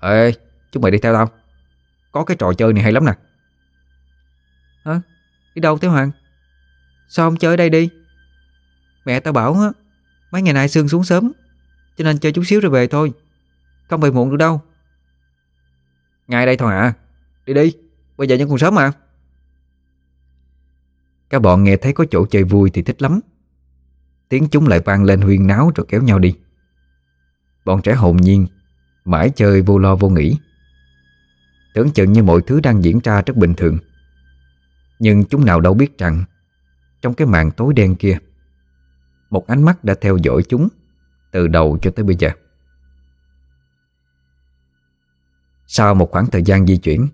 Ê, chúng mày đi theo tao. Có cái trò chơi này hay lắm nè. Hả? Đi đâu Thế Hoàng? Sao không chơi ở đây đi? Mẹ tao bảo á, Mấy ngày nay Sương xuống sớm, Cho nên chơi chút xíu rồi về thôi. Không về muộn được đâu. Ngay đây thôi hả? Đi đi, Bây giờ vẫn còn sớm mà. Các bọn nghe thấy có chỗ chơi vui thì thích lắm. Tiếng chúng lại vang lên huyên náo rồi kéo nhau đi. Bọn trẻ hồn nhiên Mãi chơi vô lo vô nghĩ. Tưởng chừng như mọi thứ đang diễn ra rất bình thường. Nhưng chúng nào đâu biết rằng, Trong cái màn tối đen kia, Một ánh mắt đã theo dõi chúng Từ đầu cho tới bây giờ. Sau một khoảng thời gian di chuyển,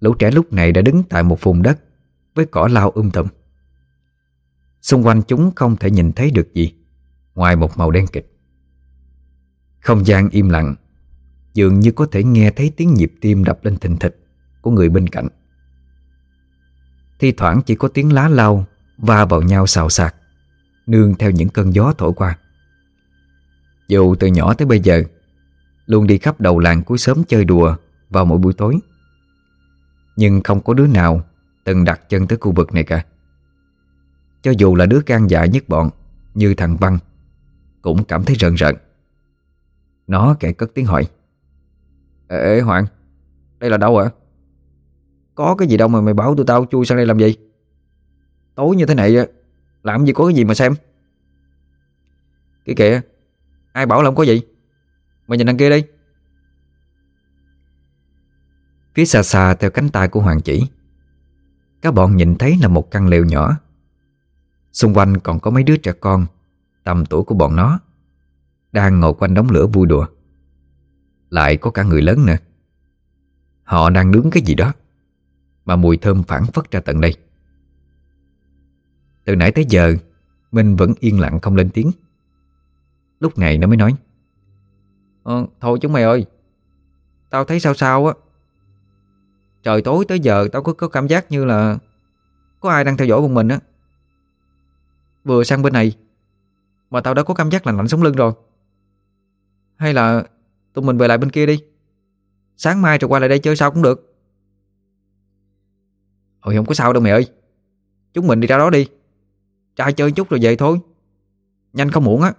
Lũ trẻ lúc này đã đứng tại một vùng đất Với cỏ lau um tùm. Xung quanh chúng không thể nhìn thấy được gì Ngoài một màu đen kịch. Không gian im lặng Dường như có thể nghe thấy tiếng nhịp tim đập lên thình thịch Của người bên cạnh. Thi thoảng chỉ có tiếng lá lau Va vào nhau xào xạc, Nương theo những cơn gió thổi qua. Dù từ nhỏ tới bây giờ, Luôn đi khắp đầu làng cuối sớm chơi đùa Vào mỗi buổi tối. Nhưng không có đứa nào Từng đặt chân tới khu vực này cả. Cho dù là đứa gan dạ nhất bọn, Như thằng Văn, Cũng cảm thấy rợn rợn. Nó kể cất tiếng hỏi. Ê, ê Hoàng Đây là đâu ạ? Có cái gì đâu mà mày bảo tụi tao chui sang đây làm gì? Tối như thế này Làm gì có cái gì mà xem. Kìa kìa Ai bảo là không có gì? Mày nhìn đằng kia đi. Phía xa xa theo cánh tay của Hoàng chỉ Các bọn nhìn thấy là một căn lều nhỏ. Xung quanh còn có mấy đứa trẻ con Tầm tuổi của bọn nó Đang ngồi quanh đống lửa vui đùa. Lại có cả người lớn nữa. Họ đang nướng cái gì đó Mà mùi thơm phản phất ra tận đây. Từ nãy tới giờ Minh vẫn yên lặng không lên tiếng. Lúc này nó mới nói ờ, Thôi chúng mày ơi Tao thấy sao sao á. Trời tối tới giờ tao có, có cảm giác như là Có ai đang theo dõi bọn mình á. Vừa sang bên này Mà tao đã có cảm giác lạnh lạnh sống lưng rồi. Hay là Tụi mình về lại bên kia đi. Sáng mai rồi qua lại đây chơi sao cũng được. Hồi không có sao đâu mẹ ơi. Chúng mình đi ra đó đi. Trai chơi chút rồi về thôi. Nhanh không muộn á.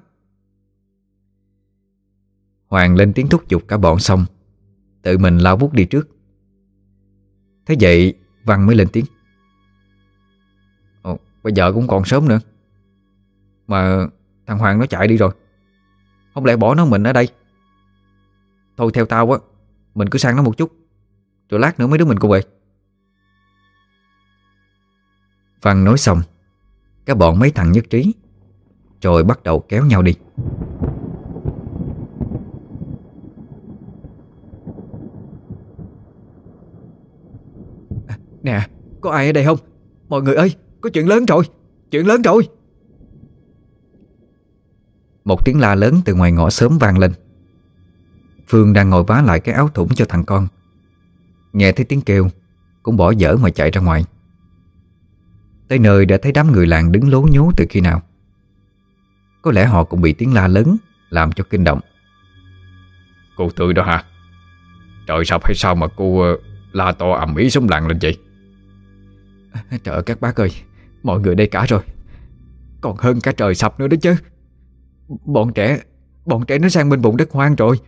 Hoàng lên tiếng thúc giục cả bọn xong. Tự mình lao vút đi trước. Thế vậy Văn mới lên tiếng. Ồ, Bây giờ cũng còn sớm nữa. Mà thằng Hoàng nó chạy đi rồi. Không lẽ bỏ nó mình ở đây? Thôi theo tao á, Mình cứ sang nó một chút. Rồi lát nữa mấy đứa mình cùng về. Văn nói xong, Các bọn mấy thằng nhất trí, Rồi bắt đầu kéo nhau đi. À, nè, có ai ở đây không? Mọi người ơi, có chuyện lớn rồi, Chuyện lớn rồi. Một tiếng la lớn từ ngoài ngõ sớm vang lên. Phương đang ngồi vá lại cái áo thủng cho thằng con. Nghe thấy tiếng kêu Cũng bỏ dở mà chạy ra ngoài. Tới nơi đã thấy đám người làng đứng lố nhố từ khi nào. Có lẽ họ cũng bị tiếng la lớn Làm cho kinh động. Cô tươi đó hả? Trời sập hay sao mà cô uh, la to ầm ĩ sống làng lên vậy? Trời ơi các bác ơi Mọi người đây cả rồi. Còn hơn cả trời sập nữa đó chứ. Bọn trẻ Bọn trẻ nó sang bên vùng đất hoang rồi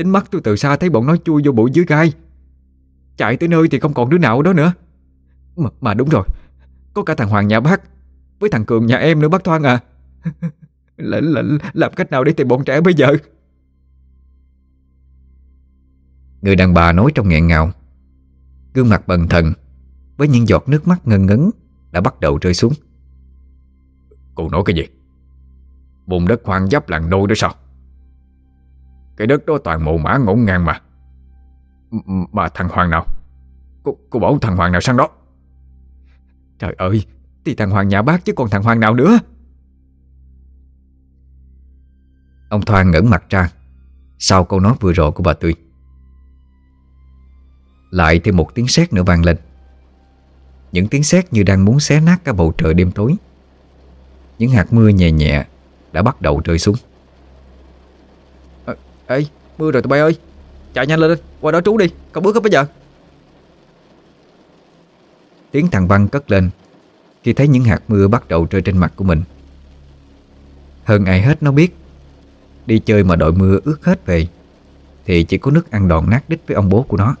Chính mắt tôi từ xa thấy bọn nó chui vô bụi dưới gai. Chạy tới nơi thì không còn đứa nào đó nữa. Mà, mà đúng rồi Có cả thằng Hoàng nhà bác Với thằng Cường nhà em nữa bác Thoan à. L -l Làm cách nào để tìm bọn trẻ bây giờ? Người đàn bà nói trong nghẹn ngào. Gương mặt bần thần Với những giọt nước mắt ngân ngấn Đã bắt đầu rơi xuống. Cô nói cái gì? Vùng đất hoang giáp làng nôi đó sao cái đất đó toàn mộ mã ngổn ngang mà. Mà thằng Hoàng nào? Cô, cô bảo thằng Hoàng nào sang đó? Trời ơi Thì thằng Hoàng nhà bác chứ còn thằng Hoàng nào nữa? Ông Thoan ngẩng mặt ra. Sau câu nói vừa rồi của bà Tươi Lại thêm một tiếng sét nữa vang lên. Những tiếng sét như đang muốn xé nát cả bầu trời đêm tối. Những hạt mưa nhẹ nhẹ Đã bắt đầu rơi xuống. Ê mưa rồi tụi bay ơi. Chạy nhanh lên qua đó trú đi Còn bước hết bây giờ. Tiếng thằng Văn cất lên Khi thấy những hạt mưa bắt đầu rơi trên mặt của mình. Hơn ai hết nó biết Đi chơi mà đội mưa ướt hết về Thì chỉ có nước ăn đòn nát đít với ông bố của nó.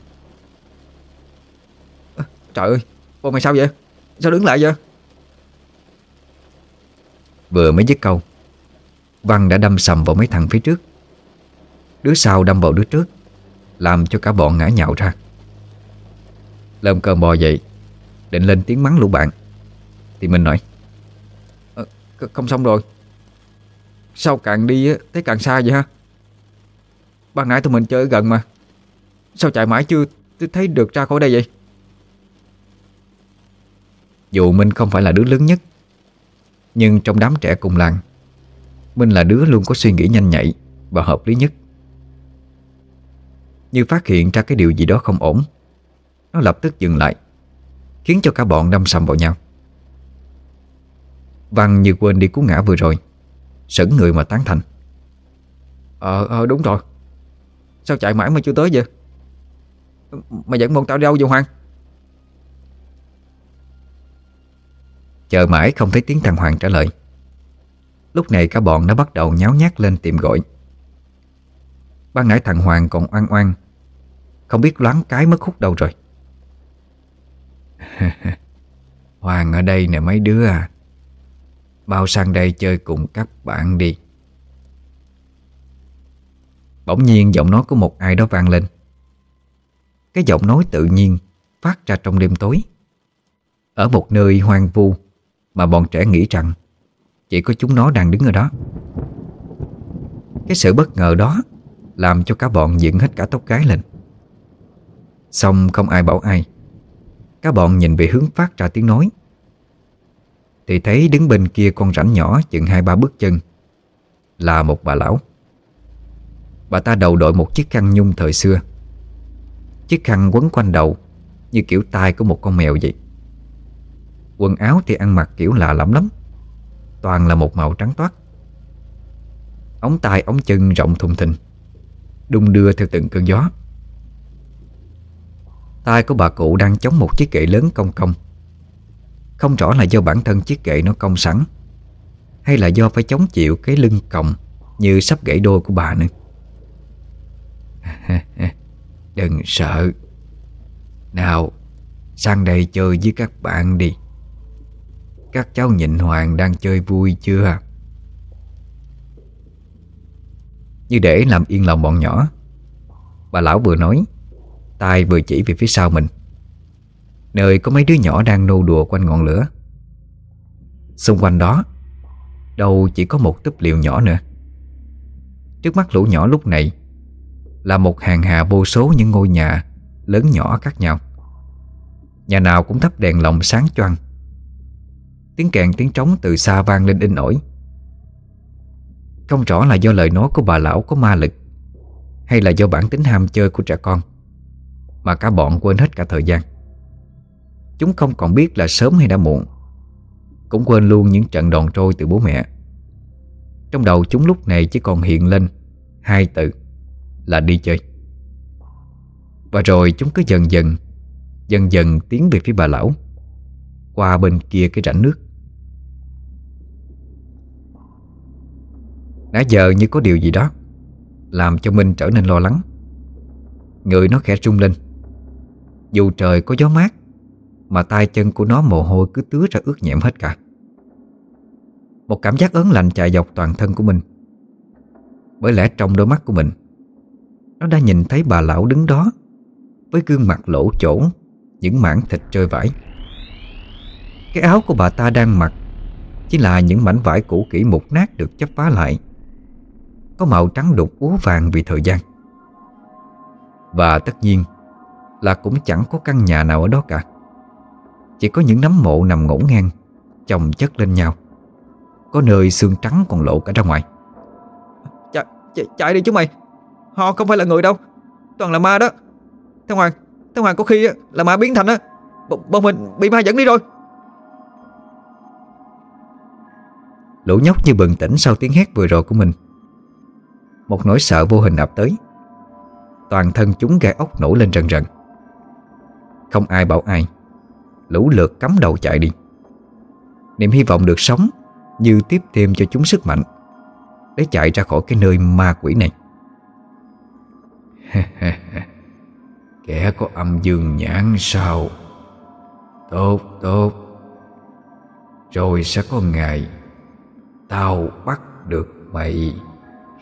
À, Trời ơi Bọn mày sao vậy? Sao đứng lại vậy? Vừa mới dứt câu Văn đã đâm sầm vào mấy thằng phía trước. Đứa sau đâm vào đứa trước Làm cho cả bọn ngã nhào ra. Lâm cơn bò dậy Định lên tiếng mắng lũ bạn. Thì mình nói à, Không xong rồi. Sao càng đi thấy càng xa vậy ha? Ban nãy tụi mình chơi gần mà. Sao chạy mãi chưa thấy được ra khỏi đây vậy? Dù Minh không phải là đứa lớn nhất Nhưng trong đám trẻ cùng làng Minh là đứa luôn có suy nghĩ nhanh nhạy Và hợp lý nhất. Như phát hiện ra cái điều gì đó không ổn Nó lập tức dừng lại Khiến cho cả bọn đâm sầm vào nhau. Văn như quên đi cú ngã vừa rồi Sững người mà tán thành. Ờ, ờ đúng rồi. Sao chạy mãi mà chưa tới vậy? Mày dẫn bọn tao đi đâu vậy Hoàng. Chờ mãi không thấy tiếng thằng Hoàng trả lời. Lúc này cả bọn đã bắt đầu nháo nhác lên tìm gọi Ban nãy thằng Hoàng còn oan oan. Không biết loáng cái mất hút đâu rồi. Hoàng ở đây nè mấy đứa à. Bao sang đây chơi cùng các bạn đi. Bỗng nhiên giọng nói của một ai đó vang lên. Cái giọng nói tự nhiên Phát ra trong đêm tối. Ở một nơi hoang vu Mà bọn trẻ nghĩ rằng Chỉ có chúng nó đang đứng ở đó. Cái sự bất ngờ đó làm cho cả bọn dựng hết cả tóc gái lên. Xong không ai bảo ai. Cả bọn nhìn về hướng phát ra tiếng nói. Thì thấy đứng bên kia con rảnh nhỏ chừng hai ba bước chân. Là một bà lão. Bà ta đầu đội một chiếc khăn nhung thời xưa. Chiếc khăn quấn quanh đầu Như kiểu tai của một con mèo vậy. Quần áo thì ăn mặc kiểu lạ lắm lắm. Toàn là một màu trắng toát. Ống tay ống chân rộng thùng thình. Đung đưa theo từng cơn gió. Tay của bà cụ đang chống một chiếc kệ lớn cong cong. Không rõ là do bản thân chiếc kệ nó cong sẵn, Hay là do phải chống chịu cái lưng còng Như sắp gãy đôi của bà nữa. Đừng sợ. Nào, Sang đây chơi với các bạn đi. Các cháu nhịn hoàng đang chơi vui chưa? Như để làm yên lòng bọn nhỏ. Bà lão vừa nói tay vừa chỉ về phía sau mình. Nơi có mấy đứa nhỏ đang nô đùa quanh ngọn lửa. Xung quanh đó, Đâu chỉ có một túp liều nhỏ nữa. Trước mắt lũ nhỏ lúc này Là một hàng hà vô số những ngôi nhà Lớn nhỏ khác nhau. Nhà nào cũng thắp đèn lồng sáng choang. Tiếng kèn tiếng trống từ xa vang lên in ỏi. Không rõ là do lời nói của bà lão có ma lực, Hay là do bản tính ham chơi của trẻ con, Mà cả bọn quên hết cả thời gian. Chúng không còn biết là sớm hay đã muộn, Cũng quên luôn những trận đòn trôi từ bố mẹ. Trong đầu chúng lúc này chỉ còn hiện lên Hai từ Là đi chơi. Và rồi chúng cứ dần dần Dần dần tiến về phía bà lão, Qua bên kia cái rãnh nước. Nãy giờ như có điều gì đó Làm cho Minh trở nên lo lắng. Người nó khẽ rung lên. Dù trời có gió mát, mà tay chân của nó mồ hôi cứ tứa ra ướt nhẹm hết cả. Một cảm giác ớn lạnh chạy dọc toàn thân của mình. Bởi lẽ trong đôi mắt của mình, Nó đã nhìn thấy bà lão đứng đó Với gương mặt lỗ chỗ, Những mảng thịt trơi vải Cái áo của bà ta đang mặc Chỉ là những mảnh vải cũ kỹ mục nát được chấp phá lại. Có màu trắng đục úa vàng vì thời gian. Và tất nhiên Là cũng chẳng có căn nhà nào ở đó cả. Chỉ có những nấm mộ nằm ngổn ngang Chồng chất lên nhau. Có nơi xương trắng còn lộ cả ra ngoài. Chạy, chạy, chạy đi chúng mày. Họ không phải là người đâu. Toàn là ma đó. Thằng Hoàng Thế Hoàng có khi là ma biến thành á. Bọn mình bị ma dẫn đi rồi. Lũ nhóc như bừng tỉnh sau tiếng hét vừa rồi của mình một nỗi sợ vô hình ập tới. Toàn thân chúng gai ốc nổ lên rần rần. Không ai bảo ai. Lũ lượt cắm đầu chạy đi. Niềm hy vọng được sống Như tiếp thêm cho chúng sức mạnh Để chạy ra khỏi cái nơi ma quỷ này. Kẻ có âm dương nhãn sao? Tốt tốt. Rồi sẽ có ngày Tao bắt được mày.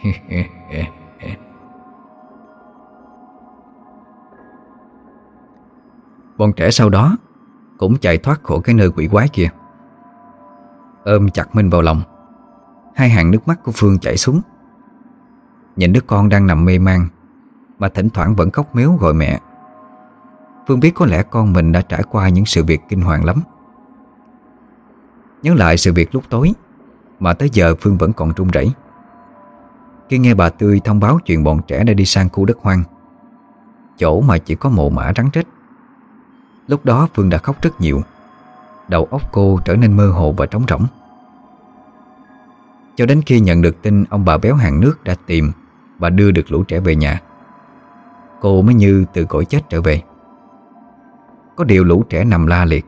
Bọn trẻ sau đó Cũng chạy thoát khỏi cái nơi quỷ quái kia. Ôm chặt Minh vào lòng, Hai hàng nước mắt của Phương chảy xuống. Nhìn đứa con đang nằm mê man Mà thỉnh thoảng vẫn khóc méo gọi mẹ. Phương biết có lẽ con mình đã trải qua những sự việc kinh hoàng lắm. Nhớ lại sự việc lúc tối Mà tới giờ Phương vẫn còn run rẩy. Khi nghe bà Tươi thông báo chuyện bọn trẻ đã đi sang khu đất hoang, Chỗ mà chỉ có mộ mã rắn rết. Lúc đó Phương đã khóc rất nhiều, Đầu óc cô trở nên mơ hồ và trống rỗng. Cho đến khi nhận được tin ông bà béo hàng nước đã tìm Và đưa được lũ trẻ về nhà, Cô mới như từ cõi chết trở về. Có điều lũ trẻ nằm la liệt,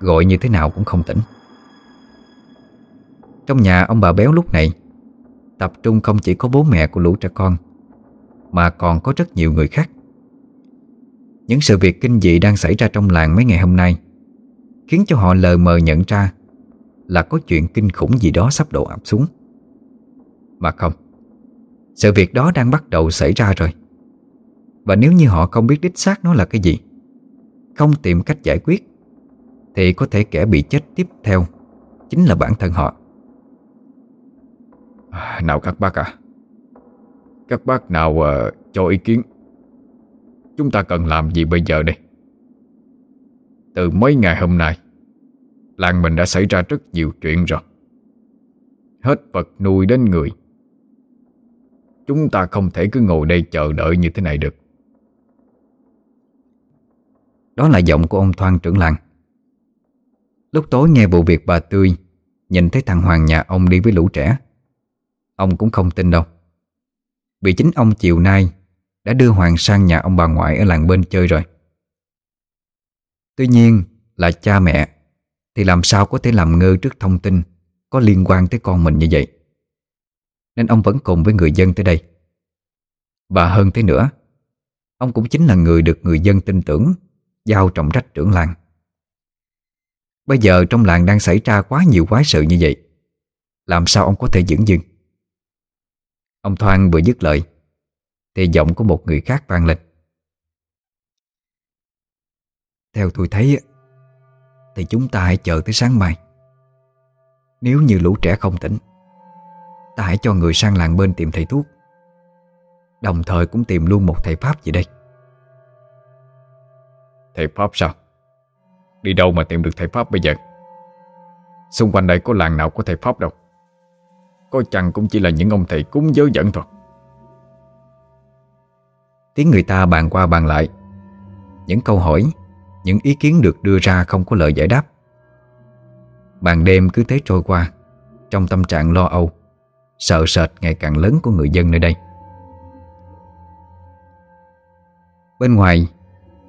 Gọi như thế nào cũng không tỉnh. Trong nhà ông bà béo lúc này Tập trung không chỉ có bố mẹ của lũ trẻ con, Mà còn có rất nhiều người khác. Những sự việc kinh dị đang xảy ra trong làng mấy ngày hôm nay Khiến cho họ lờ mờ nhận ra Là có chuyện kinh khủng gì đó sắp đổ ập xuống. Mà không, Sự việc đó đang bắt đầu xảy ra rồi. Và nếu như họ không biết đích xác nó là cái gì, Không tìm cách giải quyết, Thì có thể kẻ bị chết tiếp theo Chính là bản thân họ. Nào các bác à Các bác nào uh, cho ý kiến. Chúng ta cần làm gì bây giờ đây? Từ mấy ngày hôm nay Làng mình đã xảy ra rất nhiều chuyện rồi. Hết vật nuôi đến người. Chúng ta không thể cứ ngồi đây chờ đợi như thế này được. Đó là giọng của ông Thoan trưởng làng. Lúc tối nghe vụ việc bà Tươi Nhìn thấy thằng Hoàng nhà ông đi với lũ trẻ Ông cũng không tin đâu. Vì chính ông chiều nay Đã đưa Hoàng sang nhà ông bà ngoại ở làng bên chơi rồi. Tuy nhiên là cha mẹ, Thì làm sao có thể làm ngơ trước thông tin Có liên quan tới con mình như vậy? Nên ông vẫn cùng với người dân tới đây. Và hơn thế nữa, Ông cũng chính là người được người dân tin tưởng, Giao trọng trách trưởng làng. Bây giờ trong làng đang xảy ra quá nhiều quái sự như vậy, Làm sao ông có thể dưỡng dưng? Ông Thoan vừa dứt lời, Thì giọng của một người khác vang lên. Theo tôi thấy Thì chúng ta hãy chờ tới sáng mai. Nếu như lũ trẻ không tỉnh, Ta hãy cho người sang làng bên tìm thầy thuốc. Đồng thời cũng tìm luôn một thầy Pháp gì đây. Thầy Pháp sao? Đi đâu mà tìm được thầy Pháp bây giờ? Xung quanh đây có làng nào có thầy Pháp đâu? Coi chẳng cũng chỉ là những ông thầy cúng dớ dẫn thôi. Tiếng người ta bàn qua bàn lại. Những câu hỏi, những ý kiến được đưa ra không có lời giải đáp. Bàn đêm cứ thế trôi qua, Trong tâm trạng lo âu, Sợ sệt ngày càng lớn của người dân nơi đây. Bên ngoài,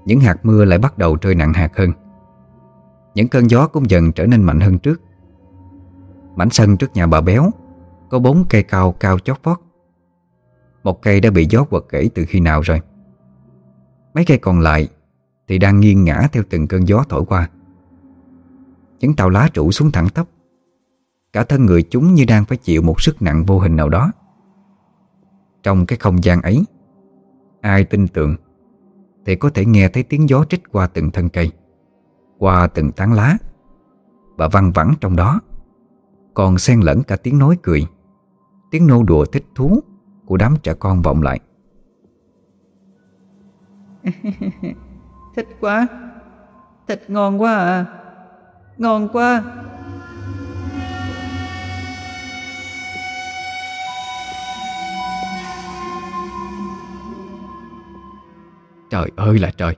Những hạt mưa lại bắt đầu rơi nặng hạt hơn. Những cơn gió cũng dần trở nên mạnh hơn trước. Mảnh sân trước nhà bà Béo có bốn cây cao cao chót vót. Một cây đã bị gió quật gãy từ khi nào rồi? Mấy cây còn lại thì đang nghiêng ngã theo từng cơn gió thổi qua. Những tàu lá trụ xuống thẳng tắp. Cả thân người chúng như đang phải chịu một sức nặng vô hình nào đó. Trong cái không gian ấy, Ai tin tưởng Thì có thể nghe thấy tiếng gió trích qua từng thân cây, Qua từng tán lá Và văng vẳng trong đó. Còn xen lẫn cả tiếng nói cười Tiếng nô đùa thích thú Của đám trẻ con vọng lại. Thích quá. Thịt ngon quá à. Ngon quá. Trời ơi là trời.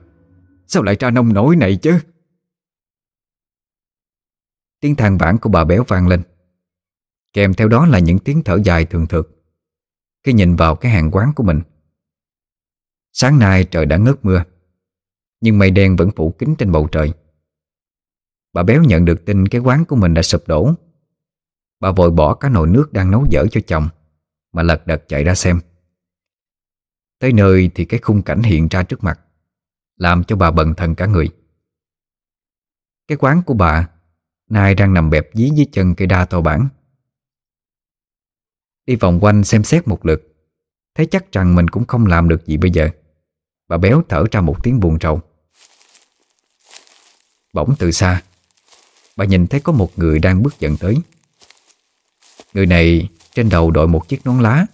Sao lại ra nông nổi này chứ? Tiếng than vãn của bà béo vang lên Kèm theo đó là những tiếng thở dài thường thực. Khi nhìn vào cái hàng quán của mình, Sáng nay trời đã ngớt mưa, Nhưng mây đen vẫn phủ kín trên bầu trời. Bà béo nhận được tin cái quán của mình đã sụp đổ. Bà vội bỏ cả nồi nước đang nấu dở cho chồng, Mà lật đật chạy ra xem. Tới nơi thì cái khung cảnh hiện ra trước mặt, Làm cho bà bần thần cả người. Cái quán của bà, Nay đang nằm bẹp dí dưới chân cây đa to bản. Đi vòng quanh xem xét một lượt. Thấy chắc rằng mình cũng không làm được gì bây giờ. Bà béo thở ra một tiếng buồn rầu. Bỗng từ xa, Bà nhìn thấy có một người đang bước dần tới. Người này trên đầu đội một chiếc nón lá,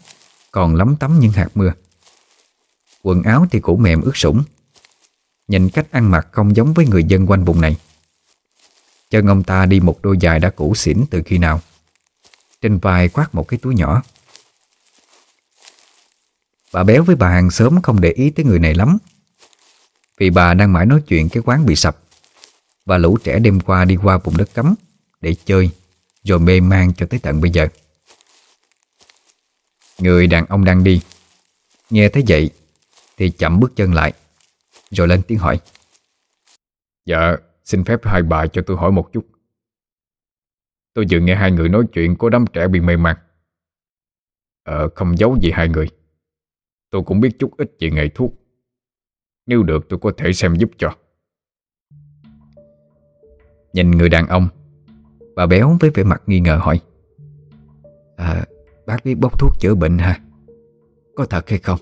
Còn lắm tắm những hạt mưa. Quần áo thì cũ mềm ướt sũng. Nhìn cách ăn mặc không giống với người dân quanh vùng này. Chân ông ta đi một đôi giày đã cũ xỉn từ khi nào. Trên vai khoác một cái túi nhỏ. Bà béo với bà hàng xóm không để ý tới người này lắm, Vì bà đang mãi nói chuyện cái quán bị sập Và lũ trẻ đêm qua đi qua vùng đất cấm Để chơi Rồi mê man cho tới tận bây giờ. Người đàn ông đang đi, Nghe thấy vậy Thì chậm bước chân lại Rồi lên tiếng hỏi. Dạ Xin phép hai bà cho tôi hỏi một chút. Tôi vừa nghe hai người nói chuyện, Có đám trẻ bị mê man. Ờ không giấu gì hai người. Tôi cũng biết chút ít về nghề thuốc. Nếu được, tôi có thể xem giúp cho. Nhìn người đàn ông, Bà béo với vẻ mặt nghi ngờ hỏi. À bác biết bốc thuốc chữa bệnh hả? Có thật hay không?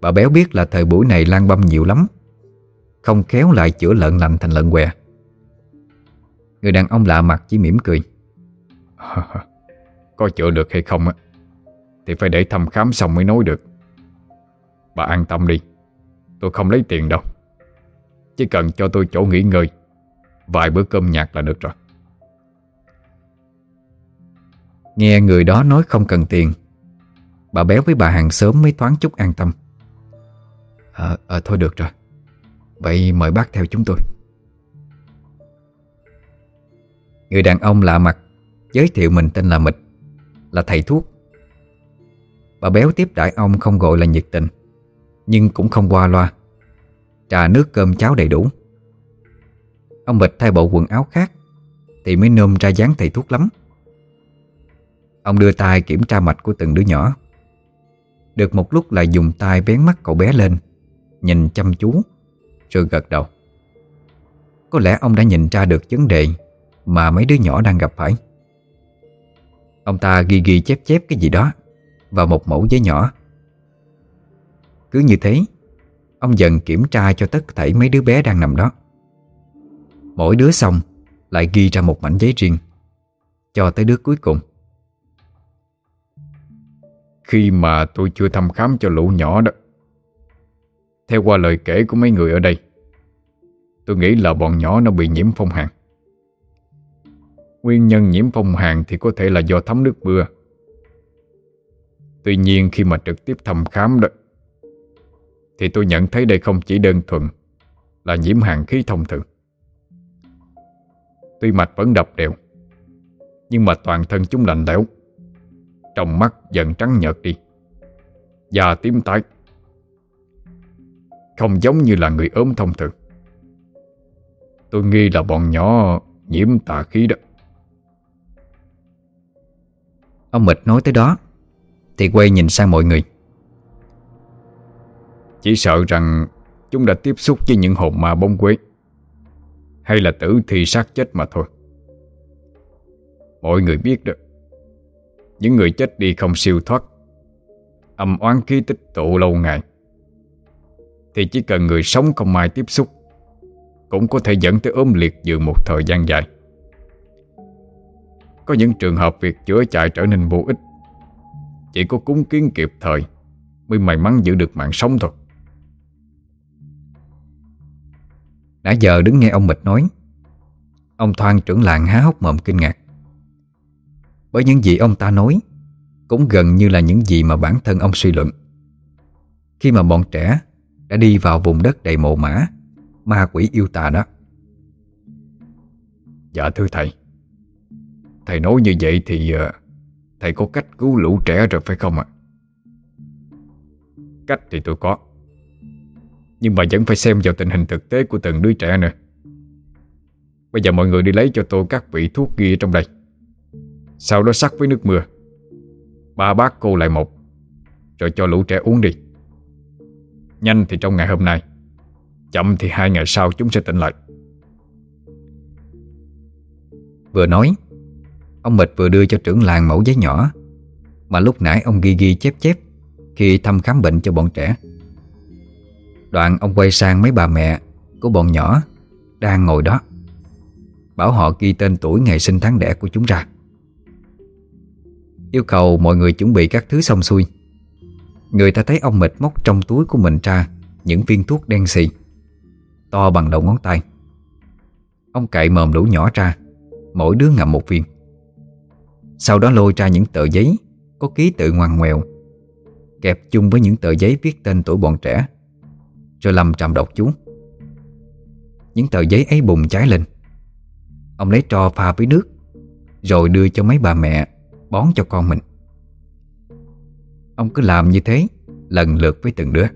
Bà béo biết là thời buổi này lan băm nhiều lắm. Không khéo lại chữa lợn lành thành lợn què. Người đàn ông lạ mặt chỉ mỉm cười. Có chữa được hay không á? Thì phải để thăm khám xong mới nói được. Bà an tâm đi. Tôi không lấy tiền đâu. Chỉ cần cho tôi chỗ nghỉ ngơi. Vài bữa cơm nhạt là được rồi. Nghe người đó nói không cần tiền Bà béo với bà hàng xóm mới thoáng chút an tâm. Ờ, à, thôi được rồi. Vậy mời bác theo chúng tôi Người đàn ông lạ mặt, Giới thiệu mình tên là Mịch, Là thầy thuốc. Bà béo tiếp đãi ông không gọi là nhiệt tình, Nhưng cũng không qua loa. Trà nước cơm cháo đầy đủ. Ông Mịch thay bộ quần áo khác, Thì mới nôm ra dáng thầy thuốc lắm. Ông đưa tay kiểm tra mạch của từng đứa nhỏ. Được một lúc lại dùng tay bén mắt cậu bé lên, Nhìn chăm chú, Rồi gật đầu. Có lẽ ông đã nhìn ra được vấn đề. Mà mấy đứa nhỏ đang gặp phải. Ông ta ghi ghi chép chép cái gì đó Vào một mẫu giấy nhỏ. Cứ như thế, Ông dần kiểm tra cho tất thảy mấy đứa bé đang nằm đó. Mỗi đứa xong, Lại ghi ra một mảnh giấy riêng, Cho tới đứa cuối cùng. Khi mà tôi chưa thăm khám cho lũ nhỏ đó, Theo qua lời kể của mấy người ở đây, Tôi nghĩ là bọn nhỏ nó bị nhiễm phong hàn. Nguyên nhân nhiễm phong hàn thì có thể là do thấm nước mưa. Tuy nhiên khi mà trực tiếp thăm khám đó, Thì tôi nhận thấy đây không chỉ đơn thuần Là nhiễm hàn khí thông thường. Tuy mạch vẫn đập đều, Nhưng mà toàn thân chúng lạnh lẽo, Trong mắt dần trắng nhợt đi, Da tím tái, Không giống như là người ốm thông thường. Tôi nghi là bọn nhỏ nhiễm tà khí đó. Ông Mịch nói tới đó. Thì quay nhìn sang mọi người. Chỉ sợ rằng Chúng đã tiếp xúc với những hồn ma bóng quế. Hay là tử thi xác chết mà thôi. Mọi người biết đó. Những người chết đi không siêu thoát. Âm oán khí tích tụ lâu ngày. Thì chỉ cần người sống không ai tiếp xúc, Cũng có thể dẫn tới ốm liệt giường một thời gian dài. Có những trường hợp việc chữa chạy trở nên vô ích. Chỉ có cúng kiến kịp thời Mới may mắn giữ được mạng sống thôi. Nãy giờ đứng nghe ông Mịch nói, Ông Thoan trưởng làng há hốc mồm kinh ngạc. Bởi những gì ông ta nói Cũng gần như là những gì mà bản thân ông suy luận. Khi mà bọn trẻ Đã đi vào vùng đất đầy mộ mã Ma quỷ yêu tà đó. Dạ thưa thầy. Thầy nói như vậy thì ờ, Thầy có cách cứu lũ trẻ rồi phải không ạ? Cách thì tôi có. Nhưng mà vẫn phải xem vào tình hình thực tế của từng đứa trẻ nữa Bây giờ mọi người đi lấy cho tôi các vị thuốc ghi trong đây. Sau đó sắc với nước mưa. Ba bác cô lại một. Rồi cho lũ trẻ uống đi. Nhanh thì trong ngày hôm nay. Chậm thì hai ngày sau chúng sẽ tỉnh lại. Vừa nói Ông Mịch vừa đưa cho trưởng làng mẫu giấy nhỏ. Mà lúc nãy ông ghi ghi chép chép Khi thăm khám bệnh cho bọn trẻ. Đoạn ông quay sang mấy bà mẹ Của bọn nhỏ Đang ngồi đó, Bảo họ ghi tên tuổi ngày sinh tháng đẻ của chúng ra. Yêu cầu mọi người chuẩn bị các thứ xong xuôi. Người ta thấy ông Mịch móc trong túi của mình ra Những viên thuốc đen xì, To bằng đầu ngón tay. Ông cậy mồm đủ nhỏ ra, Mỗi đứa ngậm một viên. Sau đó lôi ra những tờ giấy, Có ký tự ngoằn ngoèo, Kẹp chung với những tờ giấy viết tên tuổi bọn trẻ, Rồi lầm trầm đọc chú. Những tờ giấy ấy bùng cháy lên. Ông lấy trò pha với nước, Rồi đưa cho mấy bà mẹ, Bón cho con mình. Ông cứ làm như thế, Lần lượt với từng đứa.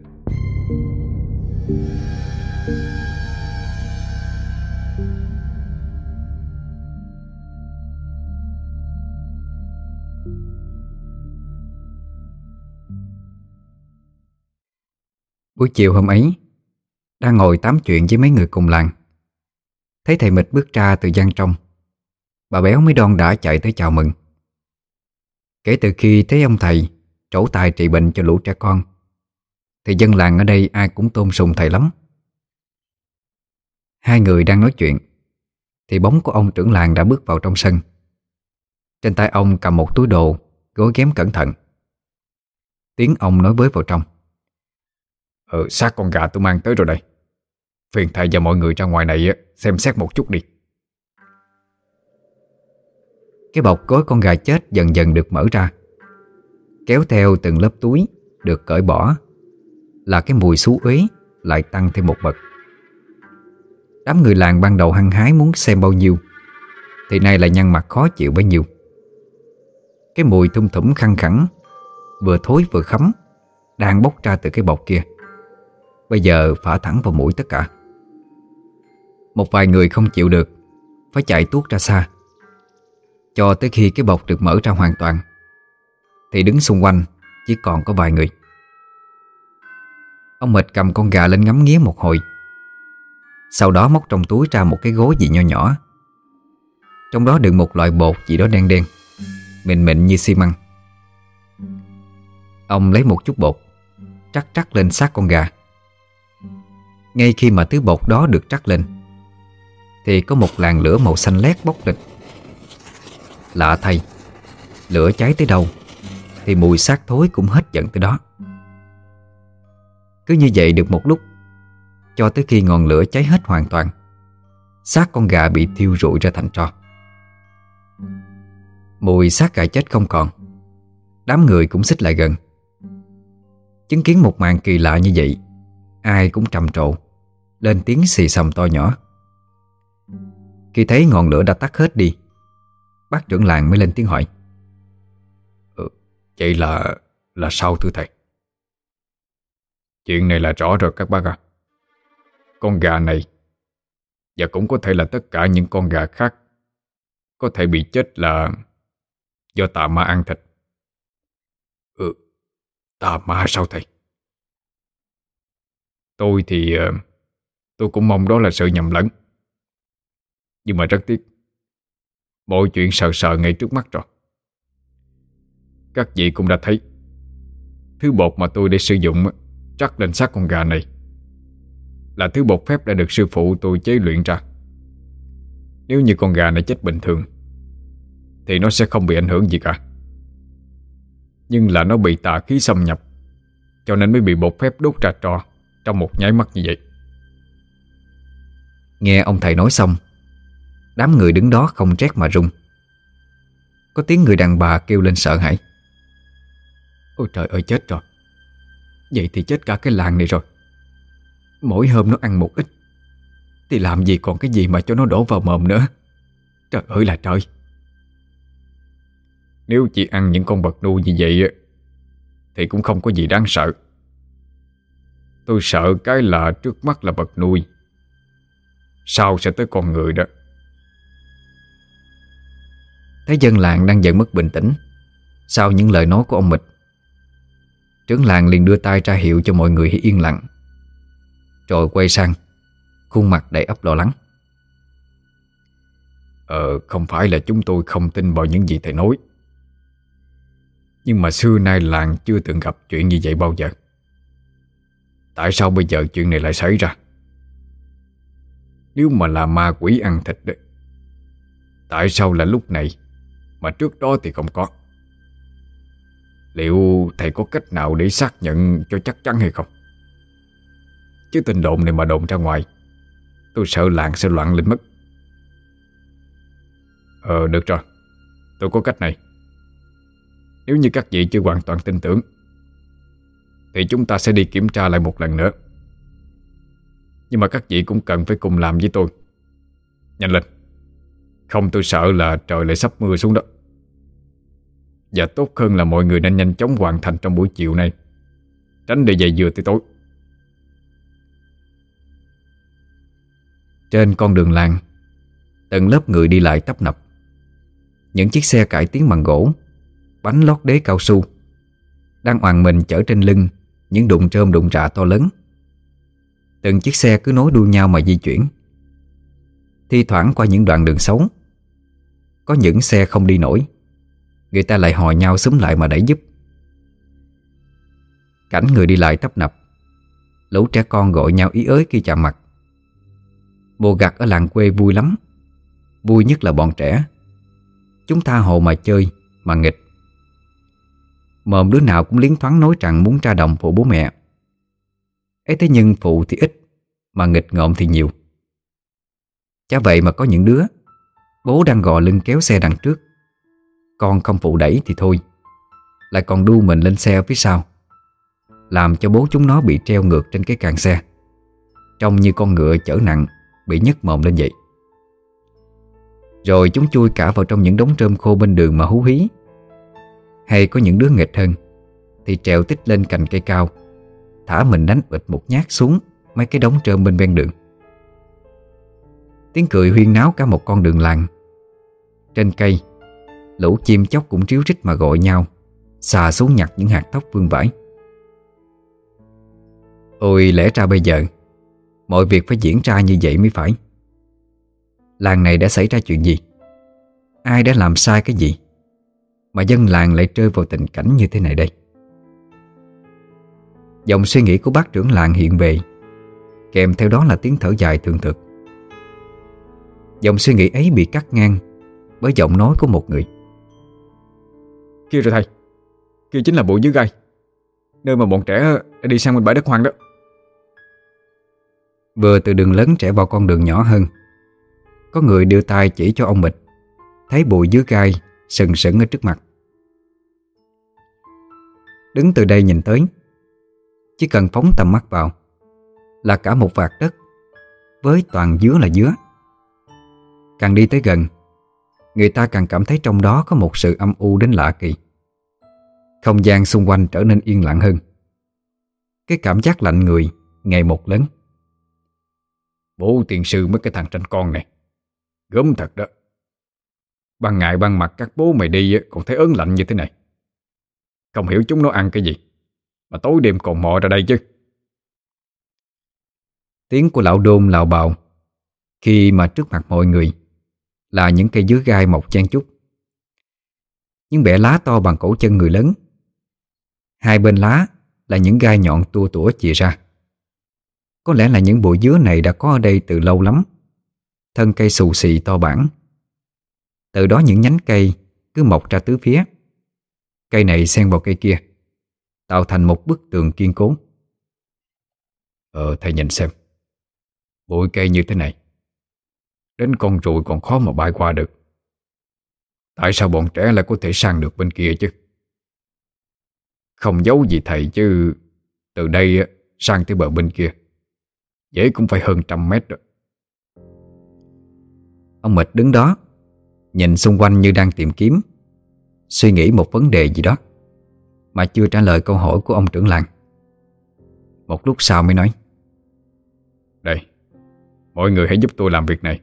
Buổi chiều hôm ấy, Đang ngồi tám chuyện với mấy người cùng làng. Thấy thầy Mịch bước ra từ gian trong, Bà béo mới đon đã chạy tới chào mừng. Kể từ khi thấy ông thầy Trổ tài trị bệnh cho lũ trẻ con, Thì dân làng ở đây ai cũng tôn sùng thầy lắm. Hai người đang nói chuyện, Thì bóng của ông trưởng làng đã bước vào trong sân. Trên tay ông cầm một túi đồ Gối ghém cẩn thận. Tiếng ông nói với vào trong. Ờ, xác con gà tôi mang tới rồi đây. Phiền thầy và mọi người ra ngoài này Xem xét một chút đi. Cái bọc gói con gà chết dần dần được mở ra. Kéo theo từng lớp túi Được cởi bỏ Là cái mùi xú uế Lại tăng thêm một bậc. Đám người làng ban đầu hăng hái muốn xem bao nhiêu Thì nay lại nhăn mặt khó chịu bấy nhiêu. Cái mùi thum thủm khăn khẳng Vừa thối vừa khấm Đang bốc ra từ cái bọc kia. Bây giờ phả thẳng vào mũi tất cả. Một vài người không chịu được, Phải chạy tuốt ra xa. Cho tới khi cái bọc được mở ra hoàn toàn, Thì đứng xung quanh Chỉ còn có vài người. Ông Mịch cầm con gà lên ngắm nghía một hồi. Sau đó móc trong túi ra một cái gối gì nho nhỏ. Trong đó đựng một loại bột gì đó đen đen, Mịn mịn như xi măng. Ông lấy một chút bột, Trắc trắc lên xác con gà ngay khi mà thứ bột đó được trắc lên, Thì có một làn lửa màu xanh lét bốc lên. Lạ thay, Lửa cháy tới đâu Thì mùi xác thối cũng hết giận tới đó. Cứ như vậy được một lúc, Cho tới khi ngọn lửa cháy hết hoàn toàn, xác con gà bị thiêu rụi ra thành tro. Mùi xác gà chết không còn, Đám người cũng xích lại gần. Chứng kiến một màn kỳ lạ như vậy, Ai cũng trầm trộ lên tiếng xì xầm to nhỏ. Khi thấy ngọn lửa đã tắt hết đi Bác trưởng làng mới lên tiếng hỏi. Ừ, Vậy là Là sao thưa thầy? Chuyện này là rõ rồi các bác à Con gà này Và cũng có thể là tất cả những con gà khác Có thể bị chết là Do tà ma ăn thịt. Ừ Tà ma sao thầy? Tôi thì uh, Tôi cũng mong đó là sự nhầm lẫn. Nhưng mà rất tiếc, Mọi chuyện sờ sờ ngay trước mắt rồi. Các vị cũng đã thấy, Thứ bột mà tôi để sử dụng Trắc lên xác con gà này Là thứ bột phép đã được sư phụ tôi chế luyện ra. Nếu như con gà này chết bình thường, Thì nó sẽ không bị ảnh hưởng gì cả. Nhưng là nó bị tà khí xâm nhập, Cho nên mới bị bột phép đốt ra trò Trong một nháy mắt như vậy. Nghe ông thầy nói xong Đám người đứng đó không rét mà run. Có tiếng người đàn bà kêu lên sợ hãi. Ôi trời ơi chết rồi. Vậy thì chết cả cái làng này rồi. Mỗi hôm nó ăn một ít Thì làm gì còn cái gì mà cho nó đổ vào mồm nữa. Trời ơi là trời. Nếu chỉ ăn những con vật nuôi như vậy Thì cũng không có gì đáng sợ. Tôi sợ cái là trước mắt là vật nuôi sau sẽ tới con người đó? Thấy dân làng đang dần mất bình tĩnh, Sau những lời nói của ông Mịch Trướng làng liền đưa tay ra hiệu cho mọi người yên lặng. Rồi quay sang, Khuôn mặt đầy ấp lo lắng. Ờ không phải là chúng tôi không tin vào những gì thầy nói. Nhưng mà xưa nay làng chưa từng gặp chuyện như vậy bao giờ. Tại sao bây giờ chuyện này lại xảy ra? Nếu mà là ma quỷ ăn thịt đấy. Tại sao là lúc này? Mà trước đó thì không có. Liệu thầy có cách nào để xác nhận cho chắc chắn hay không? Chứ tin đồn này mà đồn ra ngoài, Tôi sợ làng sẽ loạn lên mất. Ờ được rồi. Tôi có cách này. Nếu như các vị chưa hoàn toàn tin tưởng, Thì chúng ta sẽ đi kiểm tra lại một lần nữa. Nhưng mà các vị cũng cần phải cùng làm với tôi. Nhanh lên. Không tôi sợ là trời lại sắp mưa xuống đó. Và tốt hơn là mọi người nên nhanh chóng hoàn thành trong buổi chiều nay. Tránh để dậy vừa tới tối. Trên con đường làng Từng lớp người đi lại tấp nập. Những chiếc xe cải tiến bằng gỗ, Bánh lót đế cao su, Đang hoàng mình chở trên lưng Những đụng trơm đụng rạ to lớn. Từng chiếc xe cứ nối đuôi nhau mà di chuyển. Thi thoảng qua những đoạn đường xấu, Có những xe không đi nổi. Người ta lại hò nhau xúm lại mà đẩy giúp. Cảnh người đi lại tấp nập. Lũ trẻ con gọi nhau ý ới khi chạm mặt. Mùa gặt ở làng quê vui lắm. Vui nhất là bọn trẻ. Chúng tha hồ mà chơi, Mà nghịch. Mồm đứa nào cũng liến thoáng nói rằng Muốn ra đồng phụ bố mẹ ấy thế nhưng phụ thì ít, Mà nghịch ngợm thì nhiều. Chả vậy mà có những đứa, Bố đang gò lưng kéo xe đằng trước. Con không phụ đẩy thì thôi, Lại còn đu mình lên xe ở phía sau, Làm cho bố chúng nó bị treo ngược trên cái càng xe, Trông như con ngựa chở nặng, Bị nhấc mồm lên vậy. Rồi chúng chui cả vào trong những đống trơm khô bên đường mà hú hí. Hay có những đứa nghịch hơn, Thì trèo tích lên cành cây cao Thả mình đánh bịch một nhát xuống Mấy cái đống trơm bên ven đường. Tiếng cười huyên náo cả một con đường làng. Trên cây, Lũ chim chóc cũng ríu rít mà gọi nhau, Xà xuống nhặt những hạt tóc vương vãi. Ôi, lẽ ra bây giờ, Mọi việc phải diễn ra như vậy mới phải. Làng này đã xảy ra chuyện gì? Ai đã làm sai cái gì? Mà dân làng lại rơi vào tình cảnh như thế này đây? Dòng suy nghĩ của bác trưởng làng hiện về Kèm theo đó là tiếng thở dài thường thực. Dòng suy nghĩ ấy bị cắt ngang Bởi giọng nói của một người. Kia rồi thầy Kia chính là bộ dưới gai Nơi mà bọn trẻ đi sang bên bãi đất hoang đó. Vừa từ đường lớn trẻ vào con đường nhỏ hơn Có người đưa tay chỉ cho ông Mịch Thấy bụi dưới gai Sừng sững ở trước mặt. Đứng từ đây nhìn tới chỉ cần phóng tầm mắt vào Là cả một vạt đất Với toàn dứa là dứa. Càng đi tới gần, Người ta càng cảm thấy trong đó có một sự âm u đến lạ kỳ. Không gian xung quanh trở nên yên lặng hơn. Cái cảm giác lạnh người ngày một lớn. Bố tiền sư mấy cái thằng tranh con này, Gớm thật đó. Ban ngày ban mặt các bố mày đi Còn thấy ớn lạnh như thế này. Không hiểu chúng nó ăn cái gì. Mà tối đêm còn mò ra đây chứ. Tiếng của lão đôn lào bào Khi mà trước mặt mọi người Là những cây dứa gai mọc chen chúc. Những bẻ lá to bằng cổ chân người lớn. Hai bên lá là những gai nhọn tua tủa chìa ra. Có lẽ là những bụi dứa này đã có ở đây từ lâu lắm. Thân cây xù xì to bản. Từ đó những nhánh cây cứ mọc ra tứ phía. Cây này xen vào cây kia. Tạo thành một bức tường kiên cố. Ờ thầy nhìn xem. Bụi cây như thế này, Đến con ruồi còn khó mà bay qua được. Tại sao bọn trẻ lại có thể sang được bên kia chứ? Không giấu gì thầy chứ, Từ đây sang tới bờ bên kia, Dễ cũng phải hơn trăm mét rồi. Ông Mịch đứng đó, Nhìn xung quanh như đang tìm kiếm, Suy nghĩ một vấn đề gì đó. Mà chưa trả lời câu hỏi của ông trưởng làng. Một lúc sau mới nói Đây Mọi người hãy giúp tôi làm việc này.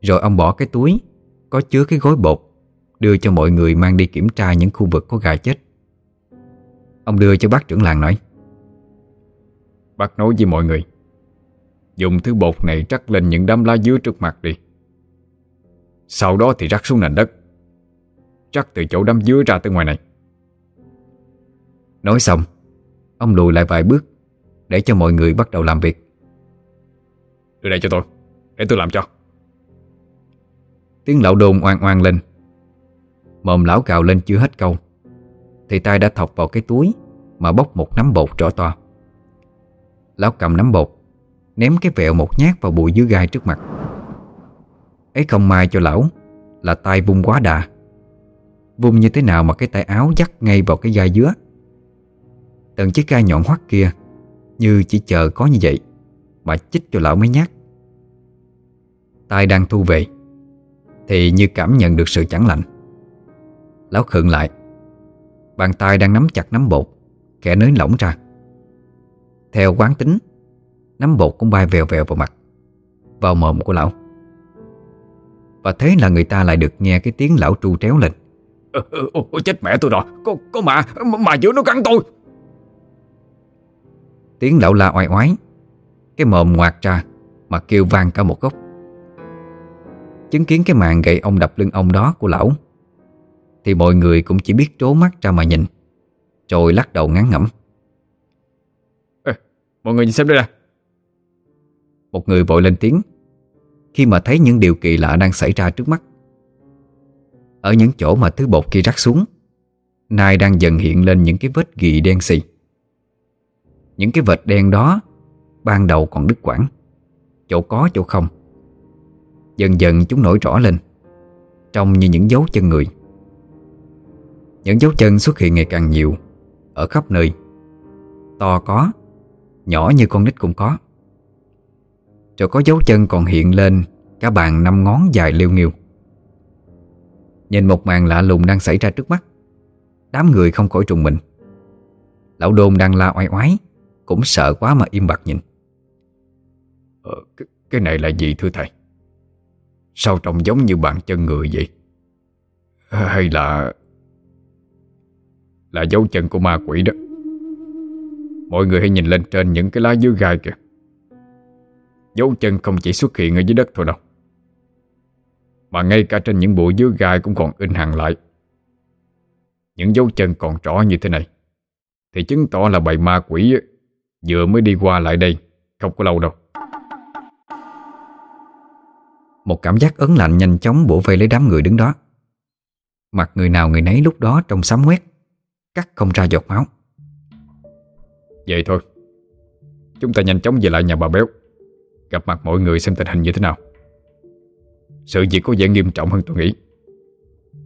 Rồi ông bỏ cái túi Có chứa cái gói bột Đưa cho mọi người mang đi kiểm tra những khu vực có gà chết. Ông đưa cho bác trưởng làng nói Bác nói với mọi người Dùng thứ bột này rắc lên những đám lá dứa trước mặt đi. Sau đó thì rắc xuống nền đất Rắc từ chỗ đám dứa ra tới ngoài này Nói xong Ông lùi lại vài bước Để cho mọi người bắt đầu làm việc. Đưa đây cho tôi Để tôi làm cho. Tiếng lão đồn oan oan lên. Mồm lão cào lên chưa hết câu Thì tay đã thọc vào cái túi Mà bóc một nắm bột trỏ to. Lão cầm nắm bột Ném cái vẹo một nhát vào bụi dưới gai trước mặt. Ấy không mai cho lão Là tay vung quá đà. Vung như thế nào mà cái tay áo dắt ngay vào cái gai dứa Từng chiếc gai nhọn hoắt kia Như chỉ chờ có như vậy Mà chích cho lão mấy nhát. Tay đang thu về Thì như cảm nhận được sự chẳng lạnh Lão khựng lại Bàn tay đang nắm chặt nắm bột Kẻ nới lỏng ra. Theo quán tính Nắm bột cũng bay vèo vèo vào mặt Vào mồm của lão. Và thế là người ta lại được nghe cái tiếng lão tru tréo lên. Ờ, ờ, ôi ừ, ừ, chết mẹ tôi rồi. Có, có mà, mà giữa nó cắn tôi. Tiếng lão la oai oái. Cái mồm ngoạc ra Mà kêu vang cả một góc. Chứng kiến cái màn gậy ông đập lưng ông đó của lão Thì mọi người cũng chỉ biết trố mắt ra mà nhìn Rồi lắc đầu ngán ngẩm. Ê, Mọi người nhìn xem đây nè. Một người vội lên tiếng Khi mà thấy những điều kỳ lạ đang xảy ra trước mắt. Ở những chỗ mà thứ bột kia rắc xuống Nay đang dần hiện lên những cái vết ghi đen xì những cái vệt đen đó Ban đầu còn đứt quãng. Chỗ có, chỗ không. Dần dần chúng nổi rõ lên, Trông như những dấu chân người. Những dấu chân xuất hiện ngày càng nhiều, Ở khắp nơi. To có, Nhỏ như con nít cũng có. Rồi có dấu chân còn hiện lên Cả bàn năm ngón dài liêu nghiêu. Nhìn một màn lạ lùng đang xảy ra trước mắt, Đám người không khỏi trùng mình. Lão đôn đang la oai oái. Cũng sợ quá mà im bặt nhìn. Ờ, cái, cái này là gì thưa thầy? Sao trông giống như bàn chân người vậy? Hay là Là dấu chân của ma quỷ đó? Mọi người hãy nhìn lên trên những cái lá dưới gai kìa. Dấu chân không chỉ xuất hiện ở dưới đất thôi đâu. Mà ngay cả trên những bụi dưới gai cũng còn in hàng lại. Những dấu chân còn rõ như thế này Thì chứng tỏ là bầy ma quỷ Vừa mới đi qua lại đây Không có lâu đâu. Một cảm giác ấn lạnh nhanh chóng bổ vây lấy đám người đứng đó. Mặt người nào người nấy lúc đó trông sám quét Cắt không ra giọt máu. Vậy thôi. Chúng ta nhanh chóng về lại nhà bà Béo Gặp mặt mọi người xem tình hình như thế nào. Sự việc có vẻ nghiêm trọng hơn tôi nghĩ.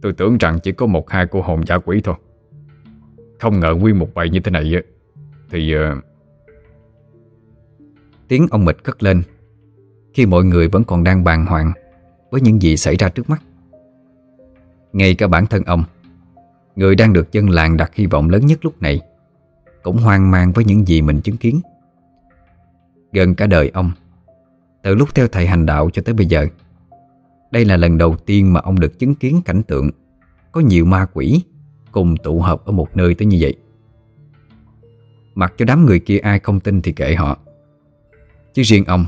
Tôi tưởng rằng chỉ có một hai cô hồn giả quỷ thôi. Không ngờ nguyên một bầy như thế này Thì uh... Tiếng ông Mịch cất lên. Khi mọi người vẫn còn đang bàng hoàng Với những gì xảy ra trước mắt. Ngay cả bản thân ông, Người đang được dân làng đặt hy vọng lớn nhất lúc này, Cũng hoang mang với những gì mình chứng kiến. Gần cả đời ông, Từ lúc theo thầy hành đạo cho tới bây giờ, Đây là lần đầu tiên mà ông được chứng kiến cảnh tượng Có nhiều ma quỷ Cùng tụ hợp ở một nơi tới như vậy. Mặc cho đám người kia ai không tin thì kệ họ. Chứ riêng ông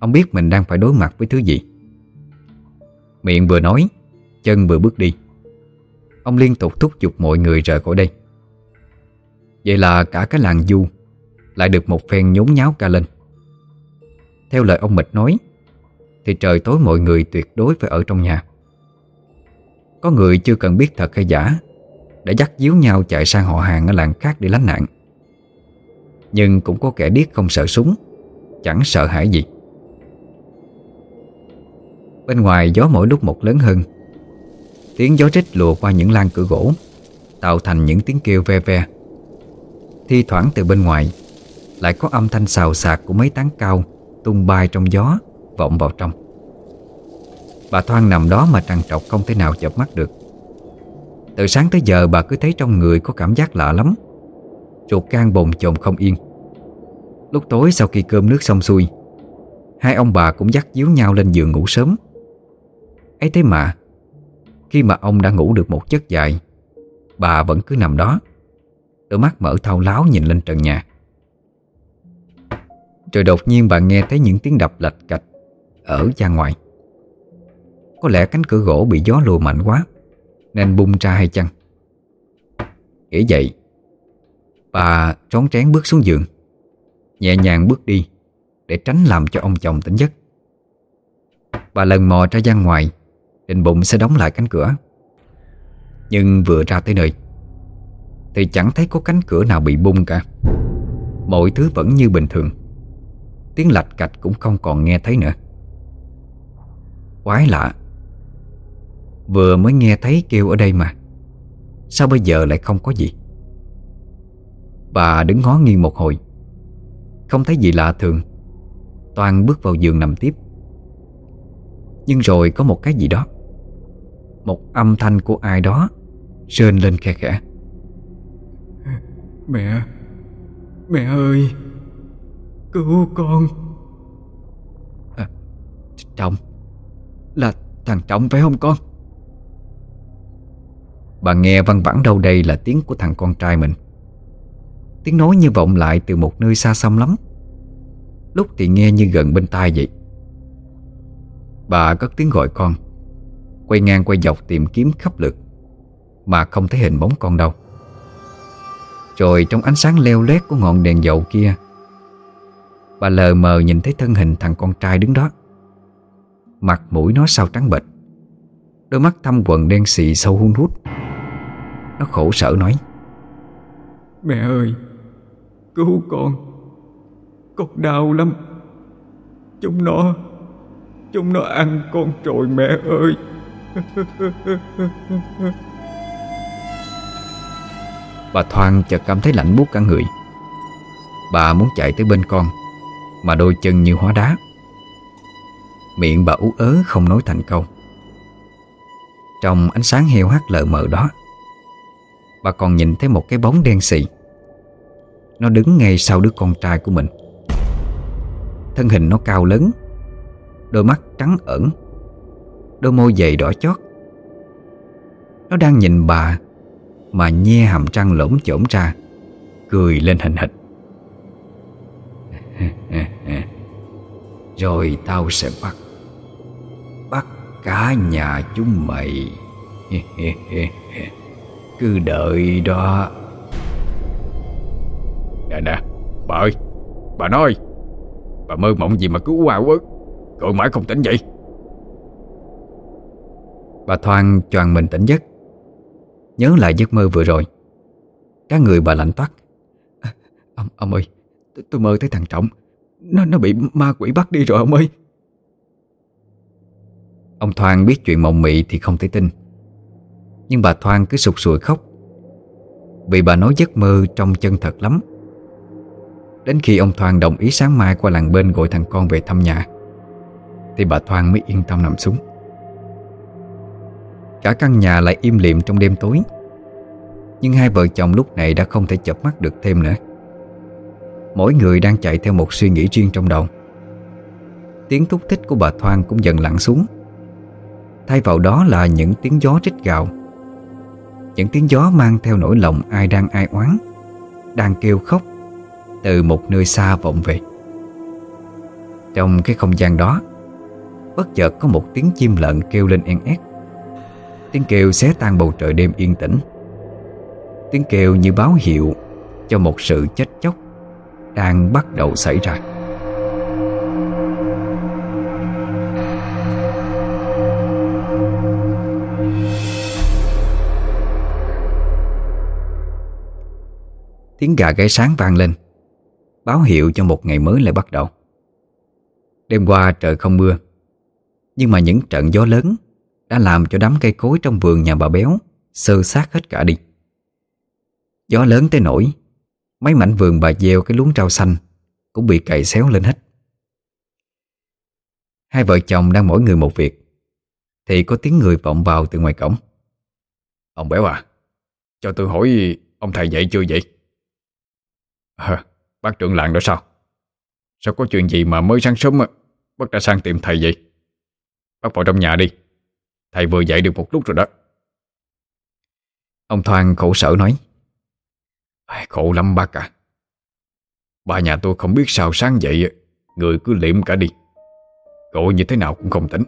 Ông biết mình đang phải đối mặt với thứ gì. Miệng vừa nói, Chân vừa bước đi. Ông liên tục thúc giục mọi người rời khỏi đây. Vậy là cả cái làng du Lại được một phen nhốn nháo ca lên. Theo lời ông Mịch nói, Thì trời tối mọi người tuyệt đối phải ở trong nhà. Có người chưa cần biết thật hay giả, Đã dắt díu nhau chạy sang họ hàng ở làng khác để lánh nạn. Nhưng cũng có kẻ điếc không sợ súng. Chẳng sợ hãi gì. Bên ngoài gió mỗi lúc một lớn hơn. Tiếng gió rít lùa qua những lan cửa gỗ, Tạo thành những tiếng kêu ve ve. Thi thoảng từ bên ngoài, Lại có âm thanh xào xạc của mấy tán cao Tung bay trong gió, Vọng vào trong. Bà Thoan nằm đó mà trằn trọc không thể nào chợp mắt được. Từ sáng tới giờ bà cứ thấy trong người có cảm giác lạ lắm. Ruột gan bồn chồn không yên. Lúc tối sau khi cơm nước xong xuôi, Hai ông bà cũng dắt díu nhau lên giường ngủ sớm. Ấy thế mà, Khi mà ông đã ngủ được một giấc dài, Bà vẫn cứ nằm đó, Đôi mắt mở thao láo nhìn lên trần nhà. Rồi đột nhiên bà nghe thấy những tiếng đập lạch cạch Ở ra ngoài. Có lẽ cánh cửa gỗ bị gió lùa mạnh quá, Nên bung ra hay chăng Nghĩ vậy, Bà trón trén bước xuống giường. Nhẹ nhàng bước đi Để tránh làm cho ông chồng tỉnh giấc. Bà lần mò ra gian ngoài Định bụng sẽ đóng lại cánh cửa. Nhưng vừa ra tới nơi, Thì chẳng thấy có cánh cửa nào bị bung cả. Mọi thứ vẫn như bình thường. Tiếng lạch cạch cũng không còn nghe thấy nữa. Quái lạ, Vừa mới nghe thấy kêu ở đây mà, Sao bây giờ lại không có gì? Bà đứng ngó nghiêng một hồi không thấy gì lạ thường. Toàn bước vào giường nằm tiếp. Nhưng rồi có một cái gì đó. Một âm thanh của ai đó Rên lên khe khẽ. Mẹ Mẹ ơi Cứu con. À, Trọng Là thằng Trọng phải không con? Bà nghe văn vẳng đâu đây là tiếng của thằng con trai mình Tiếng nói như vọng lại từ một nơi xa xăm lắm. Lúc thì nghe như gần bên tai vậy. Bà cất tiếng gọi con. Quay ngang quay dọc tìm kiếm khắp lượt, Mà không thấy hình bóng con đâu. Rồi trong ánh sáng leo lét của ngọn đèn dầu kia, Bà lờ mờ nhìn thấy thân hình thằng con trai đứng đó. Mặt mũi nó sao trắng bệch, Đôi mắt thâm quần đen xì sâu hun hút. Nó khổ sở nói, Mẹ ơi Cứu con. Con đau lắm. Chúng nó Chúng nó ăn con rồi mẹ ơi. Bà Thoan chợt cảm thấy lạnh buốt cả người. Bà muốn chạy tới bên con, Mà đôi chân như hóa đá. Miệng bà ú ớ không nói thành câu. Trong ánh sáng heo hắt lờ mờ đó, Bà còn nhìn thấy một cái bóng đen xì. Nó đứng ngay sau đứa con trai của mình. Thân hình nó cao lớn, Đôi mắt trắng ẩn, Đôi môi dày đỏ chót. Nó đang nhìn bà Mà nhe hàm răng lỗm chổm ra, Cười lên hình hịch. Rồi tao sẽ bắt Bắt cả nhà chúng mày. Cứ đợi đó. Nè nè Bà ơi Bà nói Bà mơ mộng gì mà cứ hoa quá Gọi mãi không tỉnh vậy Bà Thoan choàng mình tỉnh giấc. Nhớ lại giấc mơ vừa rồi. Các người bà lạnh toát. À, Ông, ông ơi tôi, tôi mơ thấy thằng Trọng. Nó nó bị ma quỷ bắt đi rồi ông ơi. Ông Thoan biết chuyện mộng mị thì không thể tin. Nhưng bà Thoan cứ sụt sùi khóc. Vì bà nói giấc mơ trong chân thật lắm. Đến khi ông Thoan đồng ý sáng mai qua làng bên gọi thằng con về thăm nhà, Thì bà Thoan mới yên tâm nằm xuống. Cả căn nhà lại im lìm trong đêm tối. Nhưng hai vợ chồng lúc này đã không thể chập mắt được thêm nữa. Mỗi người đang chạy theo một suy nghĩ riêng trong đầu. Tiếng thúc thích của bà Thoan cũng dần lặng xuống. Thay vào đó là những tiếng gió rít gạo Những tiếng gió mang theo nỗi lòng ai đang ai oán, Đang kêu khóc. Từ một nơi xa vọng về. Trong cái không gian đó, Bất chợt có một tiếng chim lợn kêu lên en ét. Tiếng kêu xé tan bầu trời đêm yên tĩnh. Tiếng kêu như báo hiệu Cho một sự chết chóc Đang bắt đầu xảy ra. Tiếng gà gáy sáng vang lên. Báo hiệu cho một ngày mới lại bắt đầu. Đêm qua trời không mưa Nhưng mà những trận gió lớn Đã làm cho đám cây cối trong vườn nhà bà Béo Sơ sát hết cả đi. Gió lớn tới nổi Mấy mảnh vườn bà gieo cái luống rau xanh Cũng bị cày xéo lên hết. Hai vợ chồng đang mỗi người một việc Thì có tiếng người vọng vào từ ngoài cổng. Ông béo à Cho tôi hỏi ông thầy dậy chưa vậy? À, Bác trưởng làng đó sao? Sao có chuyện gì mà mới sáng sớm Bác đã sang tìm thầy vậy? Bác vào trong nhà đi. Thầy vừa dậy được một lúc rồi đó. Ông Thoan khổ sở nói. Khổ lắm bác à. Ba nhà tôi không biết sao sáng dậy Người cứ liệm cả đi. Gọi như thế nào cũng không tỉnh.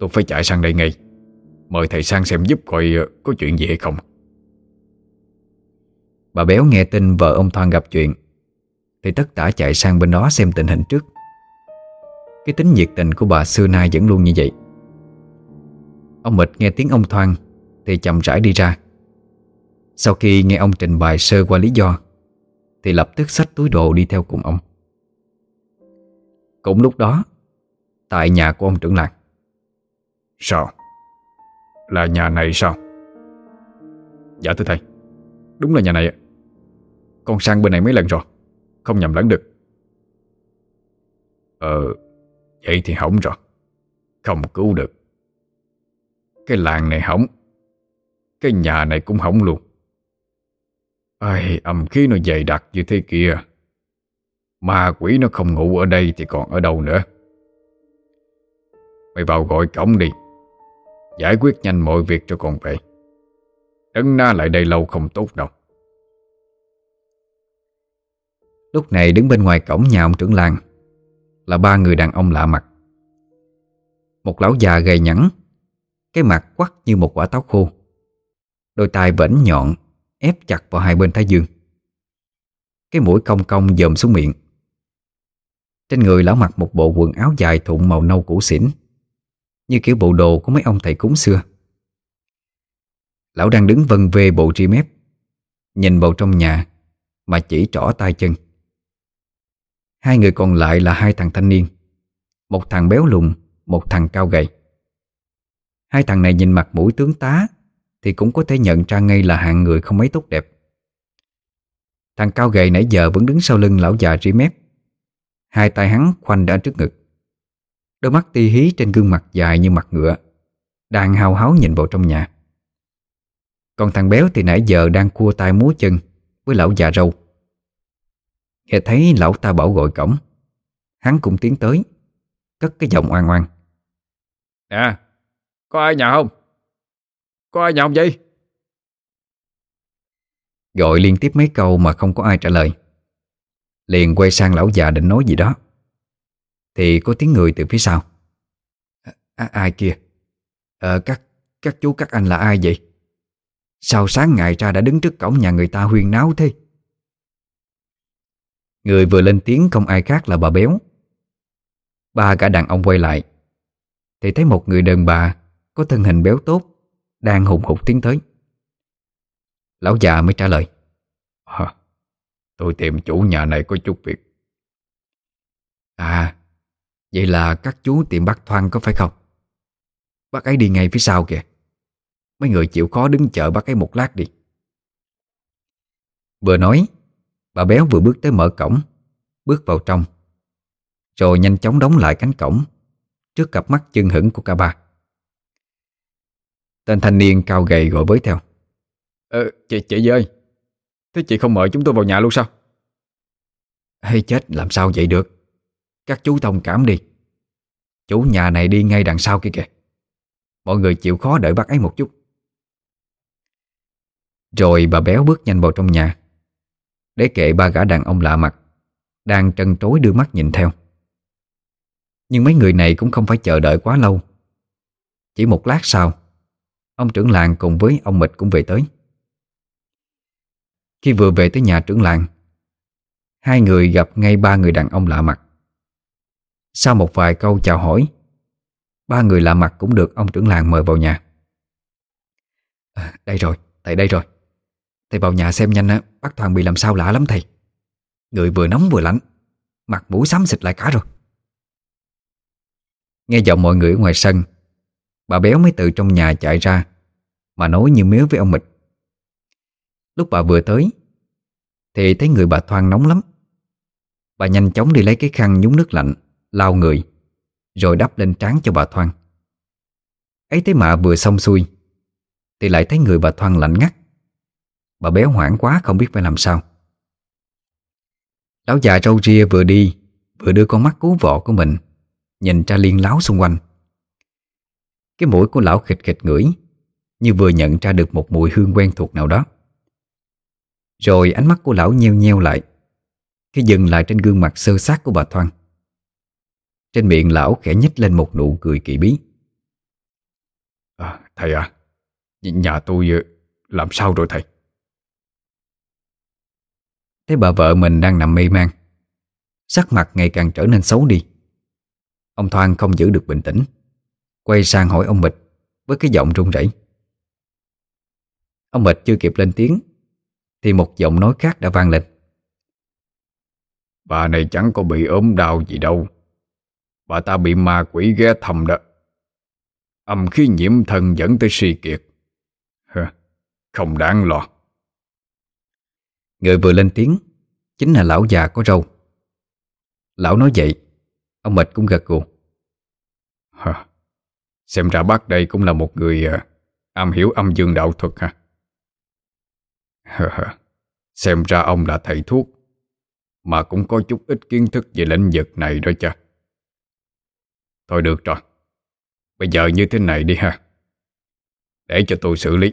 Tôi phải chạy sang đây ngay. Mời thầy sang xem giúp coi ờ, có chuyện gì hay không. Bà Béo nghe tin vợ ông Thoan gặp chuyện, Thì tất cả chạy sang bên đó xem tình hình trước. Cái tính nhiệt tình của bà xưa nay vẫn luôn như vậy. Ông Mịch nghe tiếng ông Thoan, Thì chậm rãi đi ra. Sau khi nghe ông trình bày sơ qua lý do, Thì lập tức xách túi đồ đi theo cùng ông. Cũng lúc đó, Tại nhà của ông trưởng làng. Sao? Là nhà này sao? Dạ thưa thầy, Đúng là nhà này ạ. Con sang bên này mấy lần rồi. Không nhầm lẫn được. Ờ Vậy thì hỏng rồi. Không cứu được. Cái làng này hỏng. Cái nhà này cũng hỏng luôn. Ai, âm khí nó dày đặc như thế kia. Ma quỷ nó không ngủ ở đây Thì còn ở đâu nữa. Mày vào gọi cổng đi. Giải quyết nhanh mọi việc cho con về. Đấng na lại đây lâu không tốt đâu. Lúc này đứng bên ngoài cổng nhà ông trưởng làng Là ba người đàn ông lạ mặt. Một lão già gầy nhẵn, Cái mặt quắt như một quả táo khô, Đôi tai vẫn nhọn Ép chặt vào hai bên thái dương. Cái mũi cong cong dòm xuống miệng. Trên người lão mặc một bộ quần áo dài thụng màu nâu cũ xỉn, Như kiểu bộ đồ của mấy ông thầy cúng xưa. Lão đang đứng vân vê bộ tri mép Nhìn vào trong nhà Mà chỉ trỏ tay chân. Hai người còn lại là hai thằng thanh niên. Một thằng béo lùn, Một thằng cao gầy. Hai thằng này nhìn mặt mũi tướng tá Thì cũng có thể nhận ra ngay là hạng người không mấy tốt đẹp. Thằng cao gầy nãy giờ vẫn đứng sau lưng lão già ri mép. Hai tay hắn khoanh đã trước ngực. Đôi mắt ti hí trên gương mặt dài như mặt ngựa, Đang hào háo nhìn vào trong nhà. Còn thằng béo thì nãy giờ đang cua tay múa chân Với lão già râu. Nghe thấy lão ta bảo gọi cổng Hắn cũng tiến tới Cất cái giọng oan oan Nè Có ai nhà không? Có ai nhà không vậy? Gọi liên tiếp mấy câu mà không có ai trả lời. Liền quay sang lão già định nói gì đó. Thì có tiếng người từ phía sau. À, Ai kia? À, các, các chú các anh là ai vậy? Sao sáng ngày ra đã đứng trước cổng nhà người ta huyên náo thế Người vừa lên tiếng không ai khác là bà Béo. Ba cả đàn ông quay lại. Thì thấy một người đàn bà Có thân hình béo tốt Đang hùng hục tiến tới. Lão già mới trả lời. À, Tôi tìm chủ nhà này có chút việc. À Vậy là các chú tìm bác Thoan có phải không? Bác ấy đi ngay phía sau kìa. Mấy người chịu khó đứng chờ bác ấy một lát đi. Vừa nói Bà béo vừa bước tới mở cổng Bước vào trong Rồi nhanh chóng đóng lại cánh cổng Trước cặp mắt chân hững của cả ba. Tên thanh niên cao gầy gọi với theo. Ờ, chị, chị ơi Thế chị không mời chúng tôi vào nhà luôn sao? Hay chết làm sao vậy được? Các chú thông cảm đi. Chủ nhà này đi ngay đằng sau kia kìa. Mọi người chịu khó đợi bác ấy một chút. Rồi bà béo bước nhanh vào trong nhà để kệ ba gã đàn ông lạ mặt Đang trân trối đưa mắt nhìn theo. Nhưng mấy người này cũng không phải chờ đợi quá lâu. Chỉ một lát sau Ông trưởng làng cùng với ông Mịch cũng về tới. Khi vừa về tới nhà trưởng làng Hai người gặp ngay ba người đàn ông lạ mặt. Sau một vài câu chào hỏi Ba người lạ mặt cũng được ông trưởng làng mời vào nhà. À, Đây rồi, tại đây rồi. Thầy vào nhà xem nhanh á, Bác Toàn bị làm sao lạ lắm thầy. Người vừa nóng vừa lạnh, Mặt mũi xám xịt lại cả rồi. Nghe giọng mọi người ở ngoài sân, Bà béo mới từ trong nhà chạy ra, Mà nói như miếu với ông Mịch. Lúc bà vừa tới, Thì thấy người bà Thoan nóng lắm. Bà nhanh chóng đi lấy cái khăn nhúng nước lạnh, Lau người, Rồi đắp lên trán cho bà Thoan. Ấy thế mà vừa xong xuôi, Thì lại thấy người bà Thoan lạnh ngắt. Bà béo hoảng quá không biết phải làm sao. Lão già râu ria vừa đi Vừa đưa con mắt cứu vọ của mình Nhìn ra liên láo xung quanh. Cái mũi của lão khịch khịch ngửi Như vừa nhận ra được một mùi hương quen thuộc nào đó. Rồi ánh mắt của lão nheo nheo lại Khi dừng lại trên gương mặt sơ sát của bà Thoan. Trên miệng lão khẽ nhích lên một nụ cười kỳ bí. À, Thầy à Nhà tôi ờ, làm sao rồi thầy? Thấy bà vợ mình đang nằm mê man. Sắc mặt ngày càng trở nên xấu đi. Ông Thoan không giữ được bình tĩnh. Quay sang hỏi ông Mịch Với cái giọng run rẩy. Ông Mịch chưa kịp lên tiếng, Thì một giọng nói khác đã vang lên. Bà này chẳng có bị ốm đau gì đâu. Bà ta bị ma quỷ ghé thăm đó. Âm khí nhiễm thân dẫn tới suy kiệt. Không đáng lo. Người vừa lên tiếng Chính là lão già có râu. Lão nói vậy Ông Mịch cũng gật gù. Hả? Xem ra bác đây cũng là một người uh, am hiểu âm dương đạo thuật ha. Xem ra ông là thầy thuốc Mà cũng có chút ít kiến thức về lĩnh vực này đó cha. Thôi được rồi Bây giờ như thế này đi ha. Để cho tôi xử lý.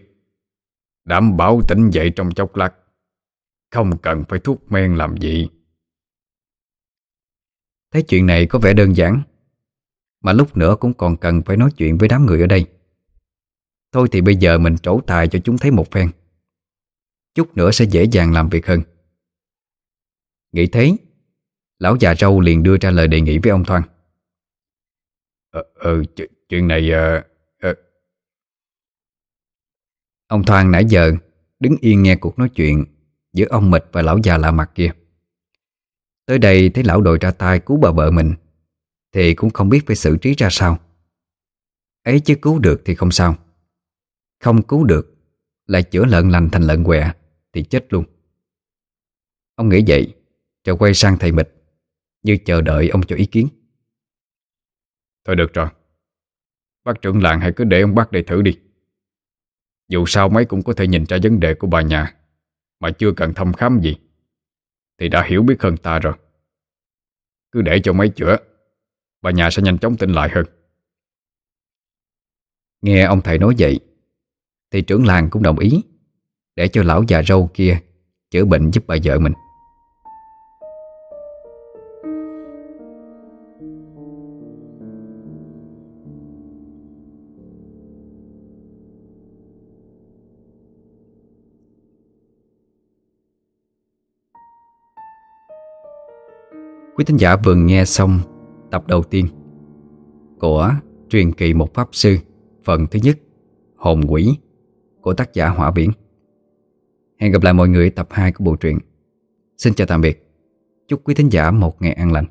Đảm bảo tỉnh dậy trong chốc lát. Không cần phải thuốc men làm gì. Thấy chuyện này có vẻ đơn giản Mà lúc nữa cũng còn cần phải nói chuyện với đám người ở đây. Thôi thì bây giờ mình trổ tài cho chúng thấy một phen. Chút nữa sẽ dễ dàng làm việc hơn. Nghĩ thế Lão già râu liền đưa ra lời đề nghị với ông Thoan. Ờ, ờ chuyện này ờ, ờ. Ông Thoan nãy giờ Đứng yên nghe cuộc nói chuyện Giữa ông Mịch và lão già lạ mặt kia. Tới đây thấy lão đội ra tay cứu bà vợ mình, Thì cũng không biết phải xử trí ra sao. Ấy chứ cứu được thì không sao. Không cứu được, Lại chữa lợn lành thành lợn què, Thì chết luôn. Ông nghĩ vậy, Rồi quay sang thầy Mịch, Như chờ đợi ông cho ý kiến. Thôi được rồi. Bác trưởng làng hãy cứ để ông bác đây thử đi. Dù sao mấy cũng có thể nhìn ra vấn đề của bà nhà. Mà chưa cần thăm khám gì, Thì đã hiểu biết hơn ta rồi. Cứ để cho mấy chữa, Bà nhà sẽ nhanh chóng tỉnh lại hơn. Nghe ông thầy nói vậy, Thì trưởng làng cũng đồng ý, Để cho lão già râu kia Chữa bệnh giúp bà vợ mình. Quý thính giả vừa nghe xong tập đầu tiên của truyền kỳ một pháp sư phần thứ nhất, Hồn quỷ, của tác giả Hỏa Biển. Hẹn gặp lại mọi người tập 2 của bộ truyện. Xin chào tạm biệt. Chúc quý thính giả một ngày an lành.